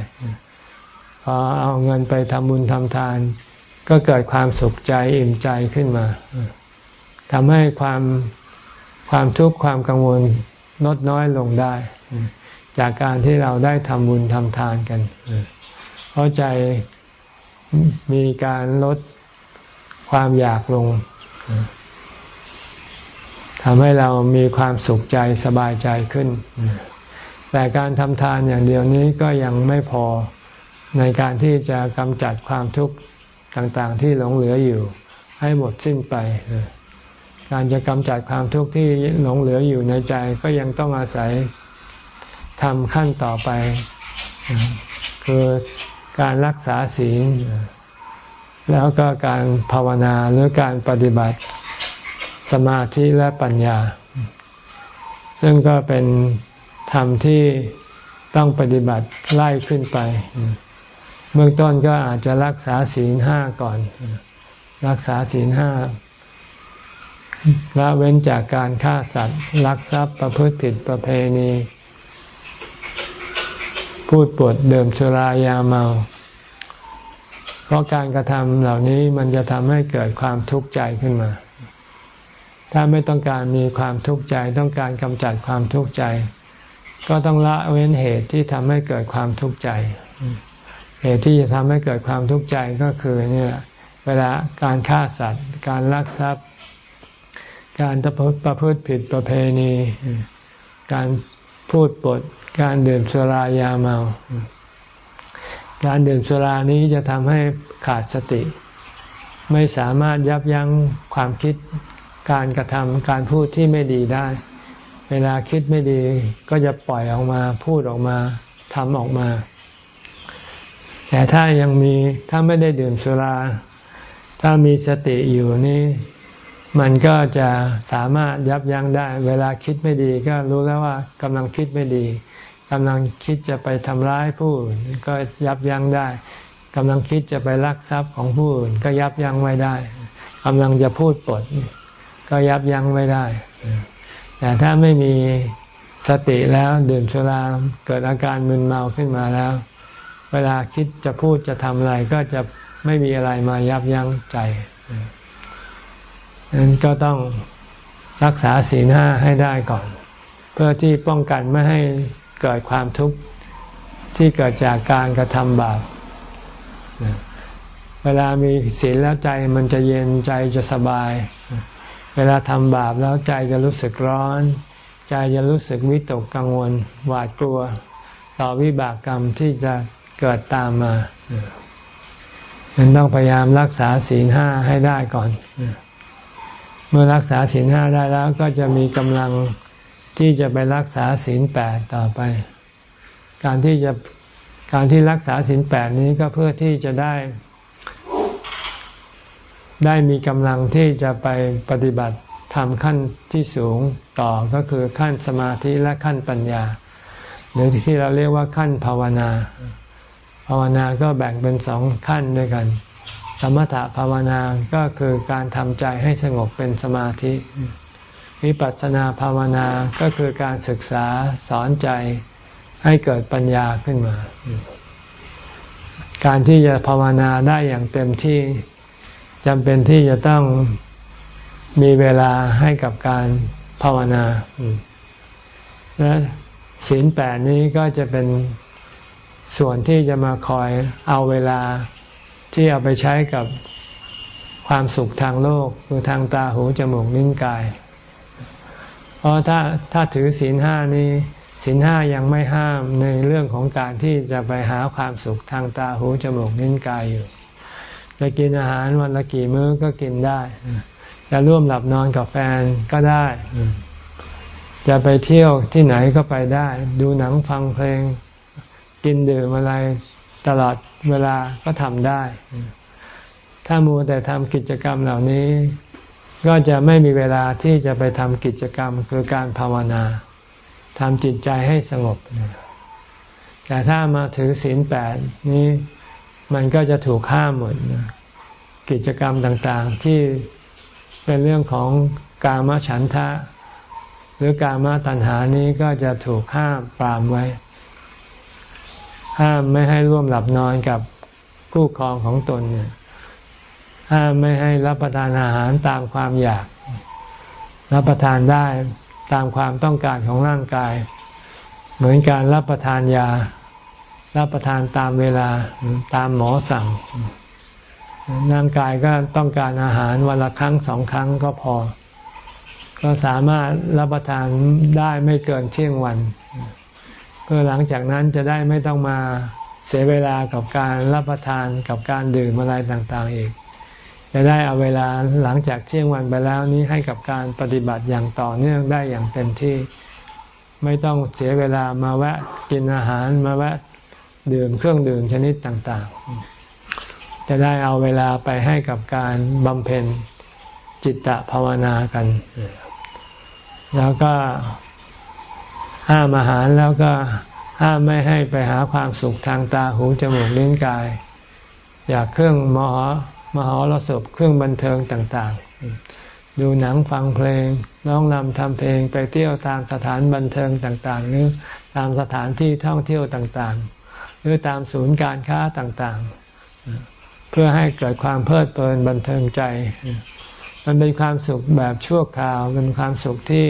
Speaker 1: พอเอาเงินไปทำบุญทำทาน ก็เกิดความสุขใจอิ่มใจขึ้นมาทำให้ความความทุกข์ความกังวลลดน้อยลงได้ จากการที่เราได้ทำบุญทำทานกัน เพราะใจมีการลดความอยากลงทำให้เรามีความสุขใจสบายใจขึ้น แต่การทำทานอย่างเดียวนี้ก็ยังไม่พอ ในการที่จะกำจัดความทุกข์ต่างๆ ที่หลงเหลืออยู่ ให้หมดสิ้นไป การจะกำจัดความทุกข์ที่หลงเหลืออยู่ในใจก็ยังต้องอาศัยทำขั้นต่อไป คือการรักษาศีล แล้วก็การภาวนาหรือการปฏิบัติสมาธิและปัญญา ซึ่งก็เป็นธรรมที่ต้องปฏิบัติไล่ขึ้นไป เบื้องต้นก็อาจจะรักษาศีลห้าก่อน รักษาศีลห้าละเว้นจากการฆ่าสัตว์ ลักทรัพย์ประพฤติผิดประเพณี พูดปดเดิมสุรายาเมา เพราะการกระทำเหล่านี้มันจะทำให้เกิดความทุกข์ใจขึ้นมา ถ้าไม่ต้องการมีความทุกข์ใจ ต้องการกำจัดความทุกข์ใจ ก็ต้องละเว้นเหตุที่ทำให้เกิดความทุกข์ใจ เหตุที่จะทำให้เกิดความทุกข์ใจก็คือเนี่ยเวลาการฆ่าสัตว์ การลักทรัพย์ การประพฤติผิดประเพณี การพูดปด การดื่มสุรายาเมา การดื่มสุรานี้จะทำให้ขาดสติ ไม่สามารถยับยั้งความคิด การกระทำการพูดที่ไม่ดีได้ เวลาคิดไม่ดีก็จะปล่อยออกมาพูดออกมาทำออกมา แต่ถ้ายังมีถ้าไม่ได้ดื่มสุรา ถ้ามีสติอยู่นี่มันก็จะสามารถยับยั้งได้ เวลาคิดไม่ดีก็รู้แล้วว่ากำลังคิดไม่ดีกำลังคิดจะไปทำร้ายผู้อื่นก็ยับยั้งได้กำลังคิดจะไปลักทรัพย์ของผู้อื่นก็ยับยั้งไม่ได้กำลังจะพูดปด ก็ยับยั้งไม่ได้ แต่ถ้าไม่มีสติแล้วดื่มสุราเกิดอาการมึนเมาขึ้นมาแล้ว เวลาคิดจะพูดจะทำอะไรก็จะไม่มีอะไรมายับยั้งใจนั้นก็ต้องรักษาศีลห้าให้ได้ก่อน เพื่อที่ป้องกันไม่ให้เกิดความทุกข์ที่เกิดจากการกระทำบาปเวลามีศีลแล้วใจมันจะเย็นใจจะสบาย เวลาทำบาปแล้วใจจะรู้สึกร้อน ใจจะรู้สึกวิตกกังวลหวาดกลัว ต่อวิบากกรรมที่จะ เกิดตามมาฉันต้องพยายามรักษาศีลห้าให้ได้ก่อน เมื่อรักษาศีลห้าได้แล้วก็จะมีกำลังที่จะไปรักษาศีลแปดต่อไป การที่จะการที่รักษาศีลแปดนี้ก็เพื่อที่จะได้ ได้มีกำลังที่จะไปปฏิบัติทำขั้นที่สูงต่อก็คือขั้นสมาธิและขั้นปัญญา หรือที่เราเรียกว่าขั้นภาวนา ภาวนาก็แบ่งเป็นสองขั้นด้วยกัน สมถะภาวนาก็คือการทำใจให้สงบเป็นสมาธิ วิปัสสนาภาวนาก็คือการศึกษาสอนใจให้เกิดปัญญาขึ้นมา การที่จะภาวนาได้อย่างเต็มที่จำเป็นที่จะต้องมีเวลาให้กับการภาวนาและศีลแปดนี้ก็จะเป็น ส่วนที่จะมาคอยเอาเวลาที่เอาไปใช้กับความสุขทางโลกคือทางตาหูจมูกลิ้นกาย เพราะถ้าถ้าถือศีลห้านี้ศีลห้ายังไม่ห้ามในเรื่องของการที่จะไปหาความสุขทางตาหูจมูกลิ้นกายอยู่จะกินอาหารวันละกี่มื้อก็กินได้จะร่วมหลับนอนกับแฟนก็ได้ จะไปเที่ยวที่ไหนก็ไปได้ ดูหนังฟังเพลง กินดื่มอะไรตลอดเวลาก็ทำได้ ถ้ามัวแต่ทำกิจกรรมเหล่านี้ ก็จะไม่มีเวลาที่จะไปทำกิจกรรมคือการภาวนาทำจิตใจให้สงบ แต่ถ้ามาถือศีลแปดนี้มันก็จะถูกห้ามหมดกิจกรรมต่างๆ ที่เป็นเรื่องของกามฉันทะ หรือกามตัณหานี้ก็จะถูกห้ามปรามไว้ ห้ามไม่ให้ร่วมหลับนอนกับคู่ครองของตนเนี่ยห้ามไม่ให้รับประทานอาหารตามความอยาก รับประทานได้ตามความต้องการของร่างกาย เหมือนการรับประทานยา รับประทานตามเวลาตามหมอสั่งร่างกายก็ต้องการอาหารวันละครั้งสองครั้งก็พอ ก็สามารถรับประทานได้ไม่เกินเที่ยงวัน พื่อหลังจากนั้นจะได้ไม่ต้องมาเสียเวลากับการรับประทานกับการดื่มอะไรต่างๆอีก จะได้เอาเวลาหลังจากเที่ยงวันไปแล้วนี้ให้กับการปฏิบัติอย่างต่อเนื่องได้อย่างเต็มที่ ไม่ต้องเสียเวลามาแวะกินอาหารมาแวะดื่มเครื่องดื่มชนิดต่างๆ จะได้เอาเวลาไปให้กับการบำเพ็ญจิตตภาวนากัน แล้วก็ ห้ามอาหารแล้วก็ห้ามไม่ให้ไปหาความสุขทางตาหูจมูกลิ้นกาย อยากเครื่องมหมหรสพเครื่องบันเทิงต่างๆ ดูหนังฟังเพลงร้องรำทำเพลงไปเที่ยวตามสถานบันเทิงต่างๆ หรือตามสถานที่ท่องเที่ยวต่างๆ หรือตามศูนย์การค้าต่างๆ เพื่อให้เกิดความเพลิดเพลินบันเทิงใจ มันเป็นความสุขแบบชั่วคราวเป็นความสุขที่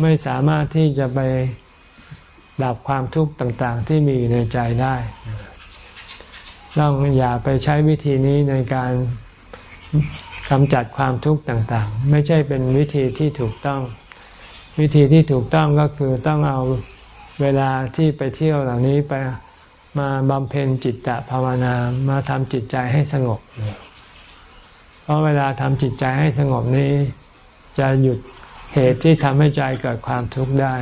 Speaker 1: ไม่สามารถที่จะไปดับความทุกข์ต่าง ๆ ที่มีอยู่ในใจได้ต้องอย่าไปใช้วิธีนี้ในการกำจัดความทุกข์ต่างๆ ไม่ใช่เป็นวิธีที่ถูกต้อง วิธีที่ถูกต้องก็คือต้องเอาเวลาที่ไปเที่ยวเหล่านี้ไปมาบำเพ็ญจิตตภาวนามาทำจิตใจให้สงบ เพราะเวลาทำจิตใจให้สงบนี้ จะหยุด เหตุที่ทำให้ใจเกิดความทุกข์ได้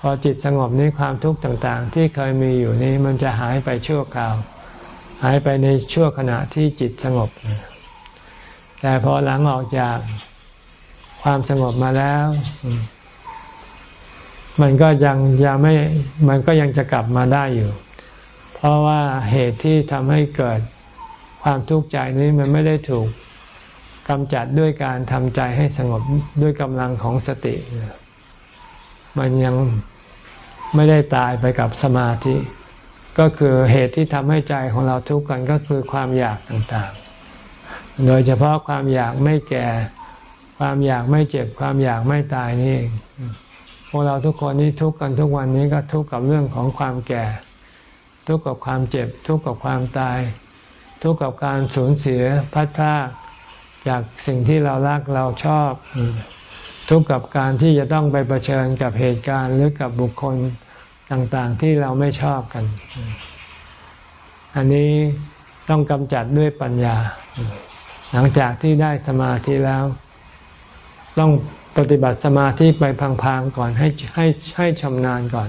Speaker 1: พอจิตสงบนี้ความทุกข์ต่างๆ ที่เคยมีอยู่นี้มันจะหายไปชั่วคราว หายไปในชั่วขณะที่จิตสงบ แต่พอหลังออกจากความสงบมาแล้ว มันก็ยังยังไม่มันก็ยังจะกลับมาได้อยู่ เพราะว่าเหตุที่ทำให้เกิดความทุกข์ใจนี้มันไม่ได้ถูก กำจัดด้วยการทำใจให้สงบด้วยกำลังของสติ มันยังไม่ได้ตายไปกับสมาธิ ก็คือเหตุที่ทำให้ใจของเราทุกข์กันก็คือความอยากต่างๆ โดยเฉพาะความอยากไม่แก่ ความอยากไม่เจ็บ ความอยากไม่ตายนี่เองพวกเราทุกคนนี้ทุกข์กันทุกวันนี้ก็ทุกข์กับเรื่องของความแก่ ทุกข์กับความเจ็บ ทุกข์กับความตาย ทุกข์กับการสูญเสียพัดพลาด จากสิ่งที่เรารักเราชอบ ทุกข์กับการที่จะต้องไปเผชิญกับเหตุการณ์ หรือกับบุคคลต่างๆที่เราไม่ชอบกัน อันนี้ต้องกำจัดด้วยปัญญา หลังจากที่ได้สมาธิแล้ว ต้องปฏิบัติสมาธิไปพังๆก่อนให้ให้ให้ชำนาญก่อน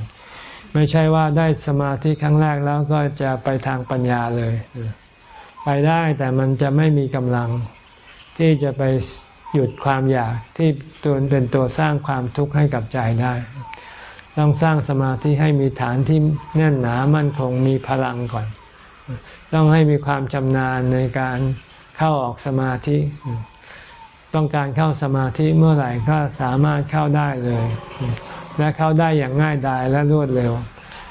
Speaker 1: ไม่ใช่ว่าได้สมาธิครั้งแรกแล้วก็จะไปทางปัญญาเลย ไปได้แต่มันจะไม่มีกำลัง ที่จะไปหยุดความอยากที่ตัวเป็นตัวสร้างความทุกข์ให้กับใจได้ ต้องสร้างสมาธิให้มีฐานที่แน่นหนามั่นคงมีพลังก่อน ต้องให้มีความชำนาญในการเข้าออกสมาธิ ต้องการเข้าสมาธิเมื่อไหร่ก็สามารถเข้าได้เลย และเข้าได้อย่างง่ายดายและรวดเร็ว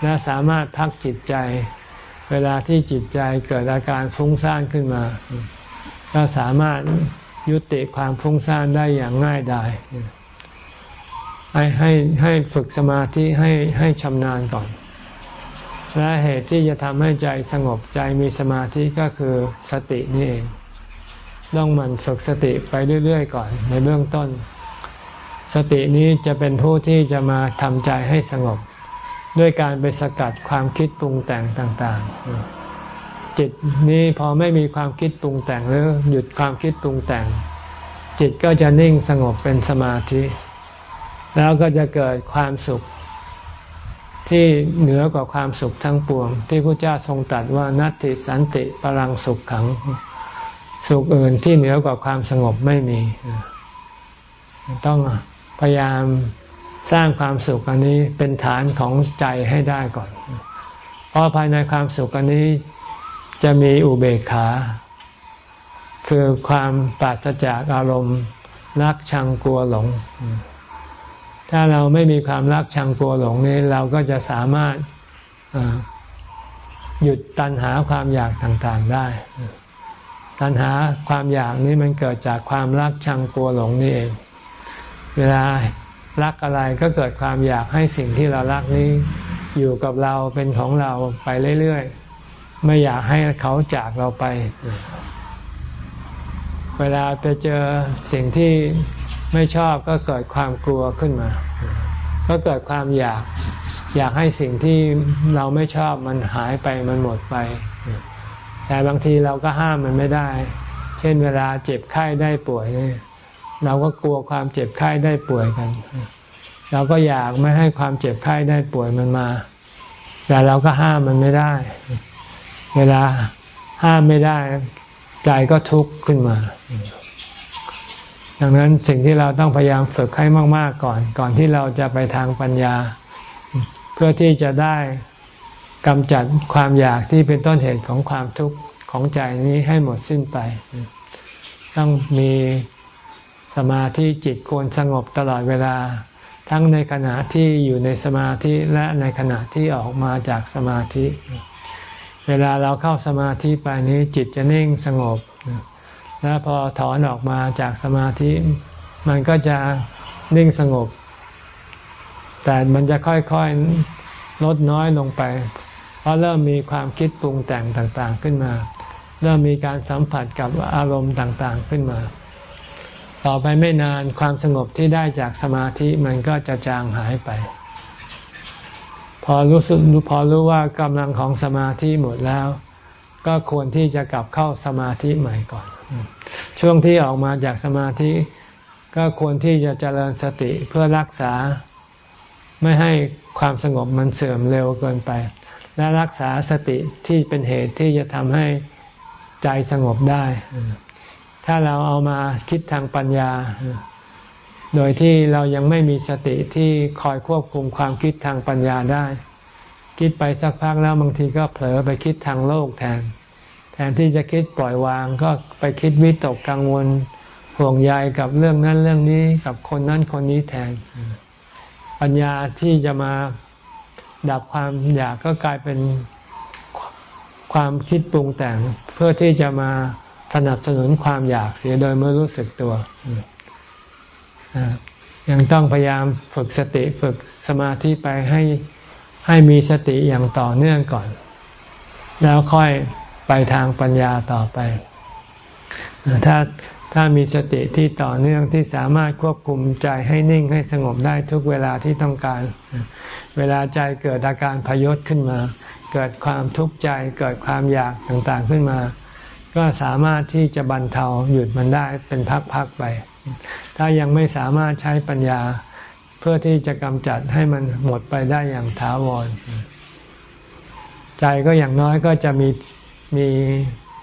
Speaker 1: และสามารถพักจิตใจ เวลาที่จิตใจเกิดอาการฟุ้งซ่านขึ้นมา ก็สามารถยุติความฟุ้งซ่านได้อย่างง่ายดายให้ให้ให้ฝึกสมาธิให้ให้ชำนาญก่อน และเหตุที่จะทำให้ใจสงบใจมีสมาธิก็คือสตินี่เอง ต้องมันฝึกสติไปเรื่อย ๆ ก่อน ในเบื้องต้น สตินี้จะเป็นผู้ที่จะมาทำใจให้สงบ ด้วยการไปสกัดความคิดปรุงแต่งต่าง ๆ จิตนี้พอไม่มีความคิดปรุงแต่งหรือหยุดความคิดปรุงแต่ง จิตก็จะนิ่งสงบเป็นสมาธิ แล้วก็จะเกิดความสุข ที่เหนือกว่าความสุขทั้งปวง ที่พระเจ้าทรงตรัสว่านัตติสันติปรังสุขขัง สุขอื่นที่เหนือกว่าความสงบไม่มี ต้องพยายามสร้างความสุขอันนี้เป็นฐานของใจให้ได้ก่อน เพราะภายในความสุขอันนี้ จะมีอุเบกขา คือความปราศจากอารมณ์ รักชังกลัวหลง ถ้าเราไม่มีความรักชังกลัวหลงนี้ เราก็จะสามารถหยุดตัณหาความอยากต่างๆได้ ตัณหาความอยากนี้มันเกิดจากความรักชังกลัวหลงนี่เอง เวลารักอะไรก็เกิดความอยากให้สิ่งที่เรารักนี้ อยู่กับเราเป็นของเราไปเรื่อยๆ ไม่อยากให้เขาจากเราไป เวลาไปเจอสิ่งที่ไม่ชอบก็เกิดความกลัวขึ้นมา ก็เกิดความอยาก อยากให้สิ่งที่เราไม่ชอบมันหายไปมันหมดไป แต่บางทีเราก็ห้ามมันไม่ได้ เช่นเวลาเจ็บไข้ได้ป่วยนี่เราก็กลัวความเจ็บไข้ได้ป่วยกัน เราก็อยากไม่ให้ความเจ็บไข้ได้ป่วยมันมา แต่เราก็ห้ามมันไม่ได้ เวลาห้ามไม่ได้ใจก็ทุกข์ขึ้นมา ดังนั้นสิ่งที่เราต้องพยายามฝึกให้มาก ๆ ก่อน ก่อนที่เราจะไปทางปัญญา เพื่อที่จะได้กำจัดความอยากที่เป็นต้นเหตุของความทุกข์ของใจนี้ให้หมดสิ้นไป ต้องมีสมาธิจิตควรสงบตลอดเวลา ทั้งในขณะที่อยู่ในสมาธิและในขณะที่ออกมาจากสมาธิ เวลาเราเข้าสมาธิไปนี้จิตจะนิ่งสงบ แล้วพอถอนออกมาจากสมาธิ มันก็จะนิ่งสงบ แต่มันจะค่อยๆลดน้อยลงไป เพราะเริ่มมีความคิดปรุงแต่งต่างๆขึ้นมา เริ่มมีการสัมผัสกับอารมณ์ต่างๆขึ้นมา ต่อไปไม่นานความสงบที่ได้จากสมาธิมันก็จะจางหายไป พอรู้สึกพอรู้ว่ากำลังของสมาธิหมดแล้ว ก็ควรที่จะกลับเข้าสมาธิใหม่ก่อน ช่วงที่ออกมาจากสมาธิ ก็ควรที่จะเจริญสติเพื่อรักษา ไม่ให้ความสงบมันเสื่อมเร็วเกินไป และรักษาสติที่เป็นเหตุที่จะทำให้ใจสงบได้ ถ้าเราเอามาคิดทางปัญญา โดยที่เรายังไม่มีสติที่คอยควบคุมความคิดทางปัญญาได้ คิดไปสักพักแล้วบางทีก็เผลอไปคิดทางโลกแทน แทนที่จะคิดปล่อยวางก็ไปคิดวิตกกังวลห่วงใยกับเรื่องนั้นเรื่องนี้กับคนนั้นคนนี้แทน ปัญญาที่จะมาดับความอยากก็กลายเป็นความคิดปรุงแต่งเพื่อที่จะมาสนับสนุนความอยากเสียโดยไม่รู้สึกตัว ยังต้องพยายามฝึกสติฝึกสมาธิไปให้ให้มีสติอย่างต่อเนื่องก่อน แล้วค่อยไปทางปัญญาต่อไป ถ้าถ้ามีสติที่ต่อเนื่องที่สามารถควบคุมใจให้นิ่งให้สงบได้ทุกเวลาที่ต้องการ เวลาใจเกิดอาการพยศขึ้นมา เกิดความทุกข์ใจเกิดความอยากต่างๆขึ้นมา ก็สามารถที่จะบรรเทาหยุดมันได้เป็นพักๆไป ถ้ายังไม่สามารถใช้ปัญญา เพื่อที่จะกำจัดให้มันหมดไปได้อย่างถาวร ใจก็อย่างน้อยก็จะมีมี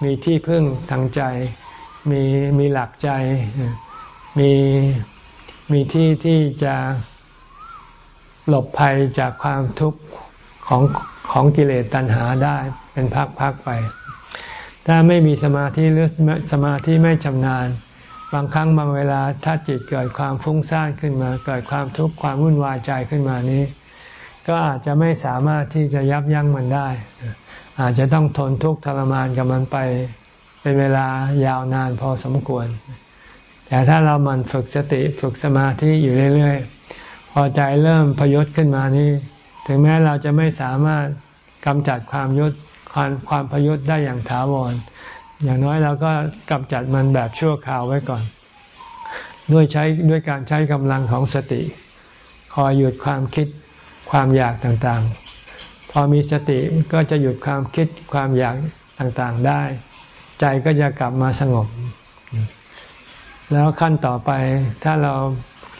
Speaker 1: มีที่พึ่งทางใจ มีมีหลักใจ มีมีที่ที่จะหลบภัยจากความทุกข์ของของกิเลสตัณหาได้เป็นพักๆไป ถ้าไม่มีสมาธิหรือสมาธิไม่ชำนาญ บางครั้งบางเวลาถ้าจิตเกิดความฟุ้งซ่านขึ้นมา เกิดความทุกข์ความวุ่นวายใจขึ้นมานี้ ก็อาจจะไม่สามารถที่จะยับยั้งมันได้ อาจจะต้องทนทุกข์ทรมานกับมันไปเป็นเวลายาวนานพอสมควร แต่ถ้าเรามันฝึกสติฝึกสมาธิอยู่เรื่อยๆ พอใจเริ่มพยศขึ้นมานี้ ถึงแม้เราจะไม่สามารถกำจัดความยศความความพยศได้อย่างถาวร อย่างน้อยเราก็กำจัดมันแบบชั่วคราวไว้ก่อน ด้วยใช้ด้วยการใช้กำลังของสติ คอยหยุดความคิดความอยากต่างๆ พอมีสติก็จะหยุดความคิดความอยากต่างๆได้ ใจก็จะกลับมาสงบ แล้วขั้นต่อไปถ้าเรา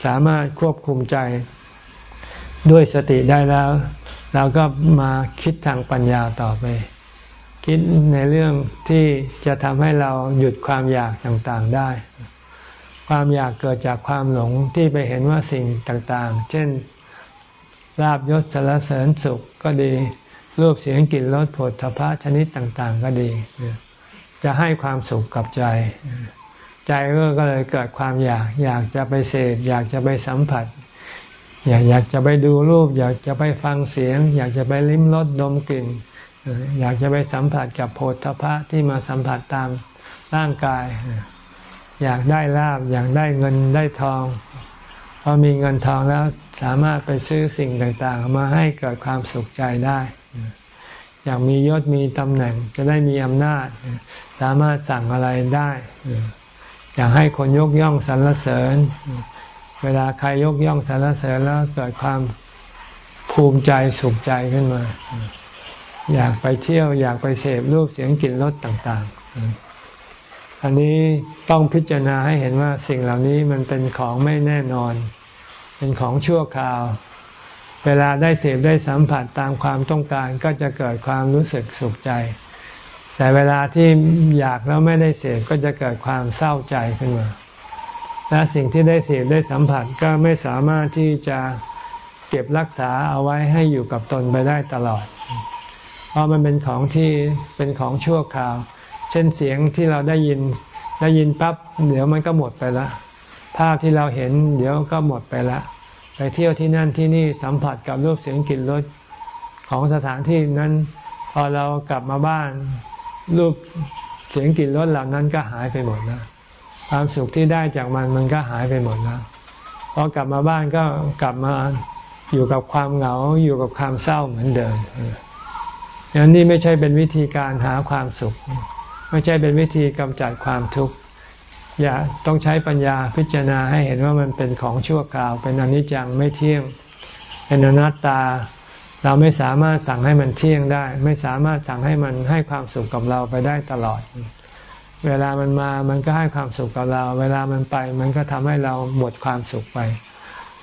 Speaker 1: สามารถควบคุมใจด้วยสติได้แล้ว เราก็มาคิดทางปัญญาต่อไป คิดในเรื่องที่จะทำให้เราหยุดความอยากต่างๆได้ ความอยากเกิดจากความหลงที่ไปเห็นว่าสิ่งต่างๆ เช่นลาบยศสารเสริญสุขก็ดี รูปเสียงกลิ่นรสผลทพะชนิดต่างๆ ก็ดี จะให้ความสุขกับใจ ใจก็เลยเกิดความอยาก อยากจะไปเสพอยากจะไปสัมผัส อยากอยากจะไปดูรูป อยากจะไปฟังเสียง อยากจะไปลิ้มรสดดมกลิ่น อยากจะไปสัมผัสกับโพธพะที่มาสัมผัสตามร่างกาย อยากได้ลาบอยากได้เงินได้ทองพอมีเงินทองแล้วสามารถไปซื้อสิ่งต่างๆ มาให้เกิดความสุขใจได้ อยากมียศมีตำแหน่งจะได้มีอำนาจ สามารถสั่งอะไรได้ อยากให้คนยกย่องสรรเสริญ เวลาใครยกย่องสรรเสริญแล้วเกิดความภูมิใจสุขใจขึ้นมา อยากไปเที่ยวอยากไปเสพรูปเสียงกลิ่นรสต่าง ๆ อันนี้ต้องพิจารณาให้เห็นว่าสิ่งเหล่านี้มันเป็นของไม่แน่นอน เป็นของชั่วคราว เวลาได้เสพได้สัมผัสตามความต้องการก็จะเกิดความรู้สึกสุขใจ แต่เวลาที่อยากแล้วไม่ได้เสพก็จะเกิดความเศร้าใจขึ้นมา และสิ่งที่ได้เสพได้สัมผัสก็ไม่สามารถที่จะเก็บรักษาเอาไว้ให้อยู่กับตนไปได้ตลอด ราะมันเป็นของที่เป็นของชั่วคราว เช่นเสียงที่เราได้ยินได้ยินปั๊บเดี๋ยวมันก็หมดไปละ ภาพที่เราเห็น เดี๋ยวก็หมดไปละ ไปเที่ยวที่นั่นที่นี่สัมผัสกับรูปเสียงกลิ่นรสของสถานที่นั้น พอเรากลับมาบ้าน รูปเสียงกลิ่นรสเหล่านั้นก็หายไปหมดนะความสุขที่ได้จากมันมันก็หายไปหมดแล้วพอกลับมาบ้านก็กลับมาอยู่กับความเหงาอยู่กับความเศร้าเหมือนเดิม อย่างนี้ไม่ใช่เป็นวิธีการหาความสุข ไม่ใช่เป็นวิธีกำจัดความทุกข์อย่าต้องใช้ปัญญาพิจารณาให้เห็นว่ามันเป็นของชั่วคราว เป็นอนิจจังไม่เที่ยง เป็นอนัตตา เราไม่สามารถสั่งให้มันเที่ยงได้ ไม่สามารถสั่งให้มันให้ความสุขกับเราไปได้ตลอด เวลามันมามันก็ให้ความสุขกับเรา เวลามันไป มันก็ทำให้เราหมดความสุขไป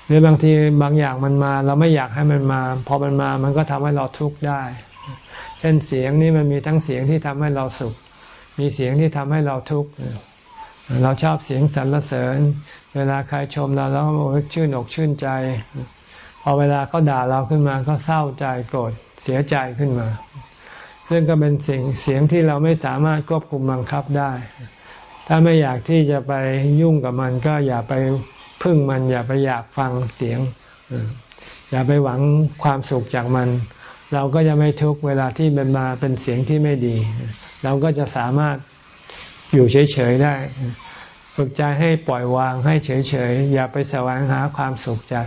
Speaker 1: หรือบางทีบางอย่างมันมา เราไม่อยากให้มันมา พอมันมามันก็ทำให้เราทุกข์ได้ ช่นเสียงนี่มันมีทั้งเสียงที่ทำให้เราสุข มีเสียงที่ทำให้เราทุกข์เราชอบเสียงสรรเสริญ เวลาใครชมเราแล้วชื่นอกชื่นใจ พอเวลาเขาด่าเราขึ้นมาก็เศร้าใจโกรธเสียใจขึ้นมา ซึ่งก็เป็นเสียงเสียงที่เราไม่สามารถควบคุมบังคับได้ ถ้าไม่อยากที่จะไปยุ่งกับมันก็อย่าไปพึ่งมัน อย่าไปอยากฟังเสียง อย่าไปหวังความสุขจากมัน เราก็จะไม่ทุกเวลาที่มันมาเป็นเสียงที่ไม่ดี เราก็จะสามารถอยู่เฉยๆได้ ฝึกใจให้ปล่อยวางให้เฉยๆ อย่าไปแสวงหาความสุขจาก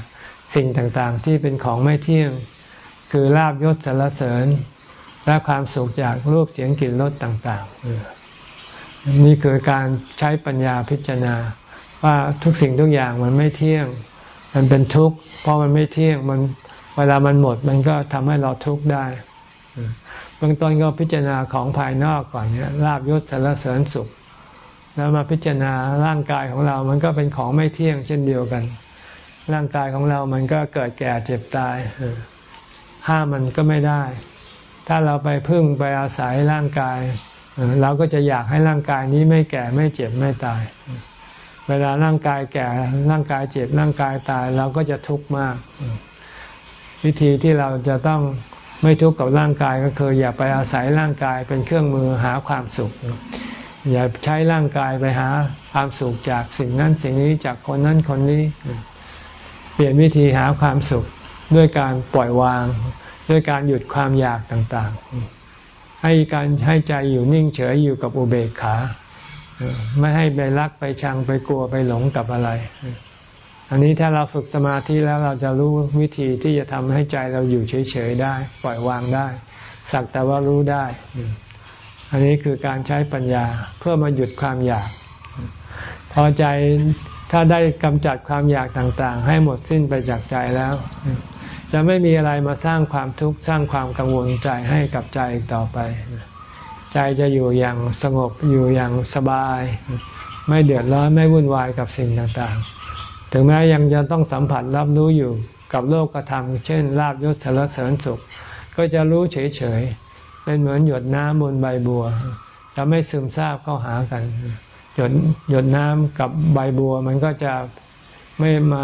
Speaker 1: สิ่งต่างๆ ที่เป็นของไม่เที่ยง คือลาบยศสารเสริญ และความสุขจากรูปเสียงกลิ่นรสต่างๆ นี่คือการใช้ปัญญาพิจารณา ว่าทุกสิ่งทุกอย่างมันไม่เที่ยง มันเป็นทุกข์เพราะมันไม่เที่ยงมัน เวลามันหมดมันก็ทำให้เราทุกข์ได้เบื้องต้นก็พิจารณาของภายนอกก่อนเนี่ยลาบยศสารเสริญสุข แล้วมาพิจารณาร่างกายของเรา มันก็เป็นของไม่เที่ยงเช่นเดียวกัน ร่างกายของเรามันก็เกิดแก่เจ็บตายห้ามมันก็ไม่ได้ ถ้าเราไปพึ่งไปอาศัยร่างกายเราก็จะอยากให้ร่างกายนี้ไม่แก่ไม่เจ็บไม่ตาย เวลาร่างกายแก่ร่างกายเจ็บร่างกายตาย เราก็จะทุกข์มาก วิธีที่เราจะต้องไม่ทุกข์กับร่างกายก็คือ อย่าไปอาศัยร่างกายเป็นเครื่องมือหาความสุข อย่าใช้ร่างกายไปหาความสุขจากสิ่งนั้นสิ่งนี้จากคนนั้นคนนี้ เปลี่ยนวิธีหาความสุขด้วยการปล่อยวาง ด้วยการหยุดความอยากต่างๆ ให้การให้ใจอยู่นิ่งเฉยอยู่กับอุเบกขา ไม่ให้ไปรักไปชังไปกลัวไปหลงกับอะไร อันนี้ถ้าเราฝึกสมาธิแล้วเราจะรู้วิธีที่จะทำให้ใจเราอยู่เฉยๆได้ ปล่อยวางได้ สักแต่ว่ารู้ได้ อันนี้คือการใช้ปัญญาเพื่อมาหยุดความอยาก พอใจถ้าได้กำจัดความอยากต่างๆ ให้หมดสิ้นไปจากใจแล้ว จะไม่มีอะไรมาสร้างความทุกข์สร้างความกังวลใจให้กับใจอีกต่อไป ใจจะอยู่อย่างสงบอยู่อย่างสบาย ไม่เดือดร้อนไม่วุ่นวายกับสิ่งต่างๆ ถึงแม้ยังจะต้องสัมผัสรับรู้อยู่กับโลกธรรม เช่นลาบยศสารเสริญสุข ก็จะรู้เฉยๆ เป็นเหมือนหยดน้ำบนใบบัว จะไม่ซึมซาบเข้าหากัน หยดหยดน้ำกับใบบัวมันก็จะไม่มา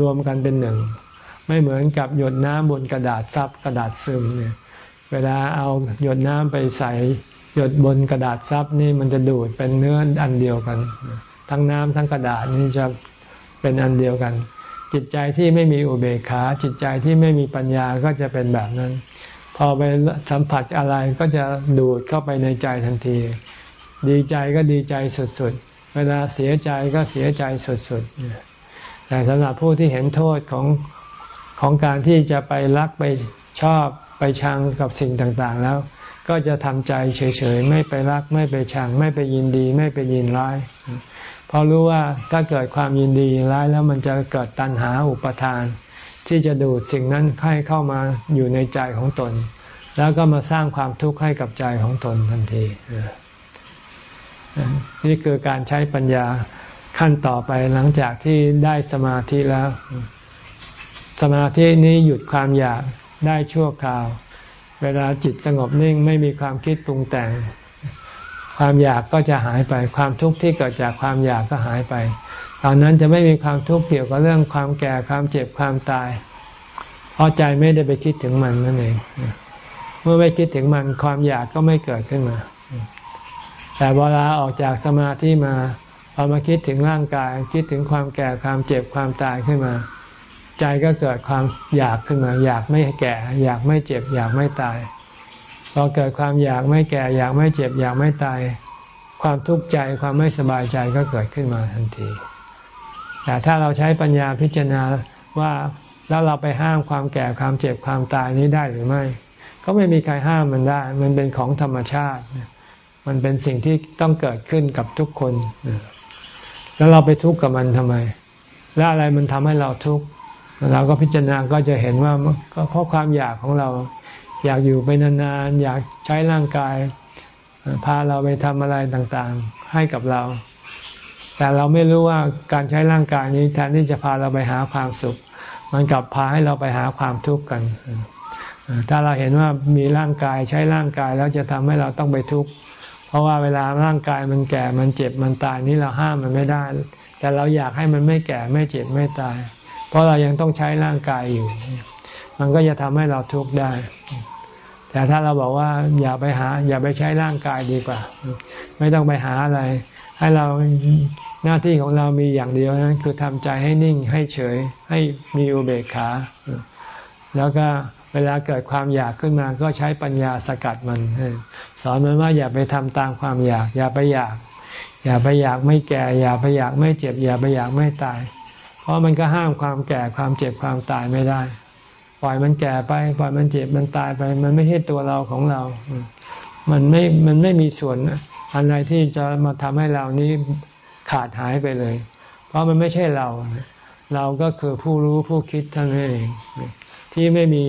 Speaker 1: รวมกันเป็นหนึ่ง ไม่เหมือนกับหยดน้ำบนกระดาษซับกระดาษซึมเนี่ย เวลาเอาหยดน้ำไปใส่หยดบนกระดาษซับนี่มันจะดูดเป็นเนื้ออันเดียวกัน ทั้งน้ำทั้งกระดาษนี่จะ เป็นอันเดียวกัน จิตใจที่ไม่มีอุเบกขา จิตใจที่ไม่มีปัญญาก็จะเป็นแบบนั้น พอไปสัมผัสอะไรก็จะดูดเข้าไปในใจทันที ดีใจก็ดีใจสุดๆ เวลาเสียใจก็เสียใจสุดๆ แต่สำหรับผู้ที่เห็นโทษของของการที่จะไปรักไปชอบไปชังกับสิ่งต่างๆแล้ว ก็จะทำใจเฉยๆ ไม่ไปรักไม่ไปชัง ไม่ไปยินดี ไม่ไปยินร้าย พราะรู้ว่าถ้าเกิดความยินดีร้ายแล้วมันจะเกิดตัณหาอุปทาน ที่จะดูดสิ่งนั้นให้เข้ามาอยู่ในใจของตน แล้วก็มาสร้างความทุกข์ให้กับใจของตนทันทีนี่คือการใช้ปัญญาขั้นต่อไปหลังจากที่ได้สมาธิแล้ว สมาธินี้หยุดความอยากได้ชั่วคราว เวลาจิตสงบนิ่งไม่มีความคิดปรุงแต่ง ความอยากก็จะหายไป ความทุกข์ที่เกิดจากความอยากก็หายไป ตอนนั้นจะไม่มีความทุกข์เกี่ยวกับเรื่องความแก่ความเจ็บความตาย เพราะใจไม่ได้ไปคิดถึงมันนั่นเอง เมื่อไม่คิดถึงมันความอยากก็ไม่เกิดขึ้นมา แต่เวลาออกจากสมาธิมาพอมาคิดถึงร่างกาย คิดถึงความแก่ความเจ็บความตายขึ้นมา ใจก็เกิดความอยากขึ้นมา อยากไม่แก่ อยากไม่เจ็บ อยากไม่ตาย พอเกิดความอยากไม่แก่อยากไม่เจ็บอยากไม่ตาย ความทุกข์ใจความไม่สบายใจก็เกิดขึ้นมาทันที แต่ถ้าเราใช้ปัญญาพิจารณาว่าแล้วเราไปห้ามความแก่ความเจ็บความตายนี้ได้หรือไม่ ก็ไม่มีใครห้ามมันได้ มันเป็นของธรรมชาติ มันเป็นสิ่งที่ต้องเกิดขึ้นกับทุกคน แล้วเราไปทุกข์กับมันทำไม แล้วอะไรมันทำให้เราทุกข์เราก็พิจารณาก็จะเห็นว่าก็เพราะความอยากของเรา อยากอยู่ไปนานๆ อยากใช้ร่างกาย พาเราไปทำอะไรต่างๆ ให้กับเรา แต่เราไม่รู้ว่าการใช้ร่างกายนี้แทนที่จะพาเราไปหาความสุข มันกลับพาให้เราไปหาความทุกข์กัน ถ้าเราเห็นว่ามีร่างกายใช้ร่างกายแล้วจะทำให้เราต้องไปทุกข์ เพราะว่าเวลาร่างกายมันแก่มันเจ็บมันตายนี่เราห้ามมันไม่ได้ แต่เราอยากให้มันไม่แก่ไม่เจ็บไม่ตาย เพราะเรายังต้องใช้ร่างกายอยู่ มันก็จะทำให้เราทุกข์ได้ แต่ถ้าเราบอกว่าอย่าไปหา อย่าไปใช้ร่างกายดีกว่า ไม่ต้องไปหาอะไร ให้เราหน้าที่ของเรามีอย่างเดียวนั้นคือทำใจให้นิ่งให้เฉย ให้มีอุเบกขา แล้วก็เวลาเกิดความอยากขึ้นมา ก็ใช้ปัญญาสกัดมัน สอนมันว่าอย่าไปทำตามความอยาก อย่าไปอยาก อย่าไปอยากไม่แก่ อย่าไปอยากไม่เจ็บ อย่าไปอยากไม่ตาย เพราะมันก็ห้ามความแก่ความเจ็บความตายไม่ได้ ปล่อยมันแก่ไป ปล่อยมันเจ็บมันตายไป มันไม่ใช่ตัวเราของเรา มันไม่มันไม่มีส่วนอะไรที่จะมาทำให้เรานี้ขาดหายไปเลย เพราะมันไม่ใช่เรา เราก็คือผู้รู้ผู้คิดท่านเองที่ไม่มี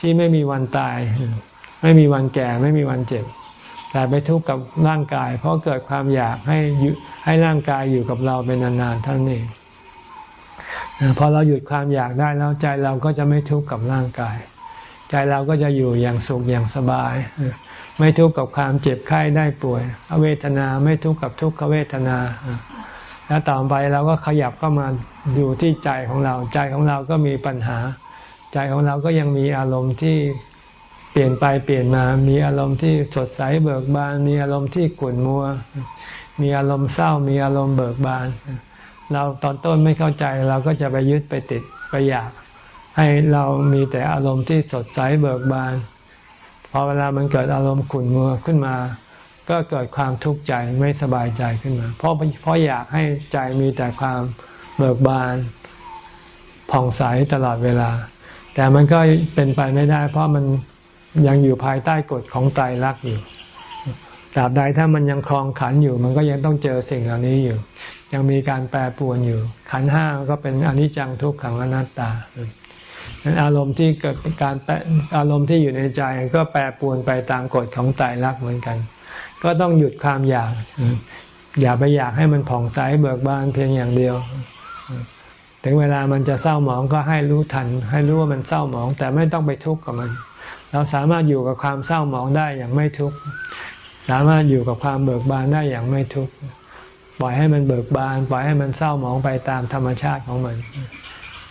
Speaker 1: ที่ไม่มีวันตาย ไม่มีวันแก่ไม่มีวันเจ็บ แต่ไปทุกข์กับร่างกาย เพราะเกิดความอยากให้ให้ร่างกายอยู่กับเราเป็นนานๆท่านเอง พอเราหยุดความอยากได้แล้วใจเราก็จะไม่ทุกข์กับร่างกาย ใจเราก็จะอยู่อย่างสุขอย่างสบาย ไม่ทุกข์กับความเจ็บไข้ได้ป่วยเวทนาไม่ทุกข์กับทุกขเวทนา แล้วต่อไปเราก็ขยับก็มาดูที่ใจของเรา ใจของเราก็มีปัญหา ใจของเราก็ยังมีอารมณ์ที่เปลี่ยนไปเปลี่ยนมา มีอารมณ์ที่สดใสเบิกบาน มีอารมณ์ที่ขุ่นมัว มีอารมณ์เศร้า มีอารมณ์เบิกบานเเราตอนต้นไม่เข้าใจเราก็จะไปยึดไปติดไปอยาก ให้เรามีแต่อารมณ์ที่สดใสเบิกบานพอเวลามันเกิดอารมณ์ขุ่นมัวขึ้นมา ก็เกิดความทุกข์ใจไม่สบายใจขึ้นมา เพราะเพราะอยากให้ใจมีแต่ความเบิกบานผ่องใสตลอดเวลา แต่มันก็เป็นไปไม่ได้ เพราะมันยังอยู่ภายใต้กฎของไตรลักษณ์อยู่ตราบใดถ้ามันยังคลองขันอยู่ มันก็ยังต้องเจอสิ่งเหล่านี้อยู่ ยังมีการแปรปรวนอยู่ ขันห้าก็เป็นอนิจจังทุกขังอนัตตานั้นอารมณ์ที่เกิดการแปอารมณ์ที่อยู่ในใจก็แปรปรวนไปตามกฎของไตรลักษณ์เหมือนกัน ก็ต้องหยุดความอยาก อย่าไปอยากให้มันผ่องใสเบิกบานเพียงอย่างเดียว ถึงเวลามันจะเศร้าหมองก็ให้รู้ทัน ให้รู้ว่ามันเศร้าหมอง แต่ไม่ต้องไปทุกข์กับมัน เราสามารถอยู่กับความเศร้าหมองได้อย่างไม่ทุกข์สามารถอยู่กับความเบิกบานได้อย่างไม่ทุกข์ ปล่อยให้มันเบิกบาน ปล่อยให้มันเศร้าหมองไปตามธรรมชาติของมัน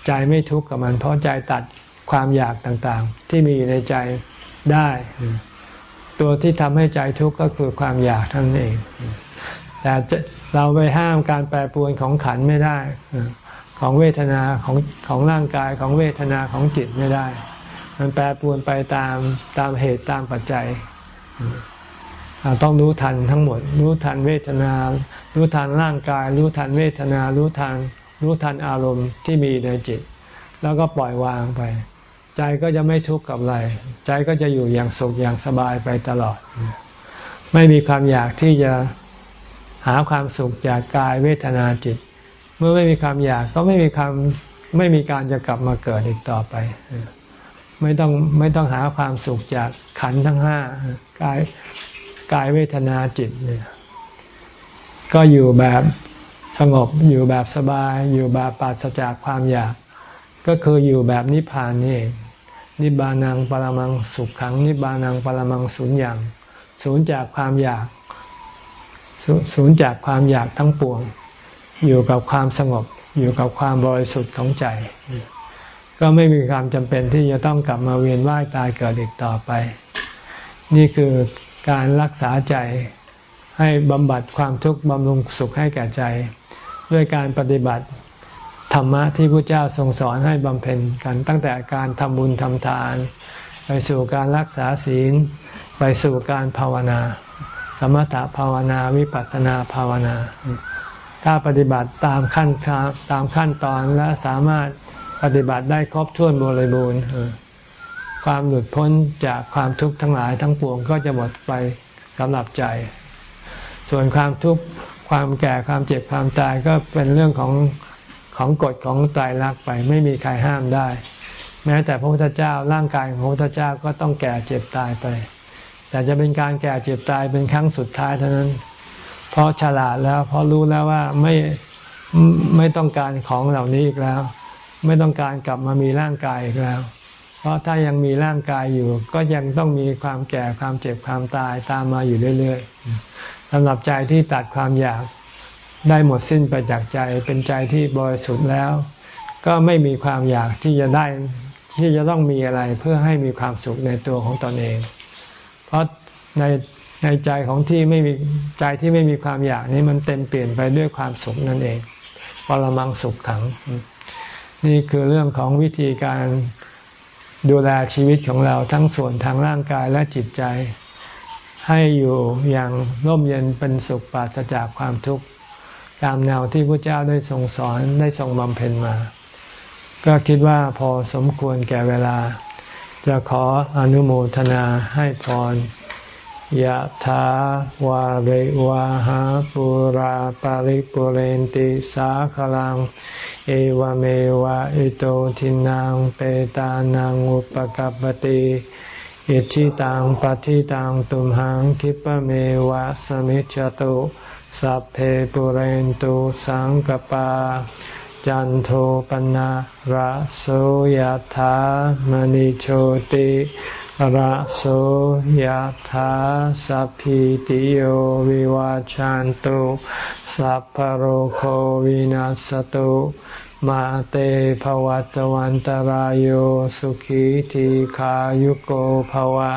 Speaker 1: ใจไม่ทุกข์กับมัน เพราะใจตัดความอยากต่างๆ ที่มีอยู่ในใจได้ ตัวที่ทำให้ใจทุกข์ก็คือความอยากท่านเอง แต่เราไปห้ามการแปรปรวนของขันไม่ได้ ของเวทนาของของร่างกายของเวทนาของจิตไม่ได้ มันแปรปรวนไปตามตามเหตุตามปัจจัย ต้องรู้ทันทั้งหมด รู้ทันเวทนา รู้ทันร่างกาย รู้ทันเวทนา รู้ทันรู้ทันอารมณ์ที่มีในจิต แล้วก็ปล่อยวางไป ใจก็จะไม่ทุกข์กับอะไร ใจก็จะอยู่อย่างสุขอย่างสบายไปตลอด ไม่มีความอยากที่จะหาความสุขจากกายเวทนาจิต เมื่อไม่มีความอยากก็ไม่มีความไม่มีการจะกลับมาเกิดอีกต่อไป ไม่ต้องไม่ต้องหาความสุขจากขันทั้งห้ากาย กายเวทนาจิตเนี่ย ก็อยู่แบบสงบอยู่แบบสบาย อยู่แบบปราศจากความอยาก ก็คืออยู่แบบนิพพานนี่เองนิบานังปรมังสุขขัง นิบานังปรมังสุญญ์อย่างสูญจากความอยากศูนย์จากความอยากทั้งปวง อยู่กับความสงบ อยู่กับความบริสุทธิ์ของใจ ก็ไม่มีความจำเป็นที่จะต้องกลับมาเวียนว่ายตายเกิดอีกต่อไป นี่คือ การรักษาใจให้บำบัดความทุกข์บำรุงสุขให้แก่ใจ ด้วยการปฏิบัติธรรมะที่พระเจ้าทรงสอนให้บำเพ็ญกันตั้งแต่การทำบุญทำทาน ไปสู่การรักษาศีล ไปสู่การภาวนา สมถภาวนาวิปัสสนาภาวนา ถ้าปฏิบัติตามขั้นตามขั้นตอนและสามารถปฏิบัติได้ครบถ้วนบริบูรณ์ ความหลุดพ้นจากความทุกข์ทั้งหลายทั้งปวงก็จะหมดไปสำหรับใจ ส่วนความทุกข์ความแก่ความเจ็บความตายก็เป็นเรื่องของของกฎของตายรักไป ไม่มีใครห้ามได้ แม้แต่พระพุทธเจ้าร่างกายของพระพุทธเจ้าก็ต้องแก่เจ็บตายไป แต่จะเป็นการแก่เจ็บตายเป็นครั้งสุดท้ายเท่านั้น เพราะฉลาดแล้วเพราะรู้แล้วว่าไม่ไม่ต้องการของเหล่านี้อีกแล้ว ไม่ต้องการกลับมามีร่างกายอีกแล้ว เพราะถ้ายังมีร่างกายอยู่ ก็ยังต้องมีความแก่ความเจ็บความตายตามมาอยู่เรื่อยๆสำหรับใจที่ตัดความอยากได้หมดสิ้นไปจากใจเป็นใจที่บริสุทธิ์แล้ว ก็ไม่มีความอยากที่จะได้ที่จะต้องมีอะไรเพื่อให้มีความสุขในตัวของตนเอง เพราะในในใจของที่ไม่มีใจที่ไม่มีความอยากนี้มันเต็มเปลี่ยนไปด้วยความสุขนั่นเองปรมังสุขขัง นี่คือเรื่องของวิธีการ ดูแลชีวิตของเราทั้งส่วนทางร่างกายและจิตใจ ให้อยู่อย่างร่มเย็นเป็นสุขปราศจากความทุกข์ตามแนวที่พระเจ้าได้ทรงสอนได้ทรงบำเพ็ญมา ก็คิดว่าพอสมควรแก่เวลา จะขออนุโมทนาให้พร ยะถาวาริวาหาปุราปาริปุเรนติสาขลัง เอวเมวะอิโตทินังเปตานังอุปกัปติอิชิตังปฏิตังตุมหังคิปเมวะสมิจจตุสัพเพปุเรนตุสังกปา จันโทปนะระโสยธามณิโชติ ระโสยธาสัพพิติโยวิวาจันตุสัพพโรโควินัสตุมาเตภวัตวันตารโยสุขีทีขายุโกภวะ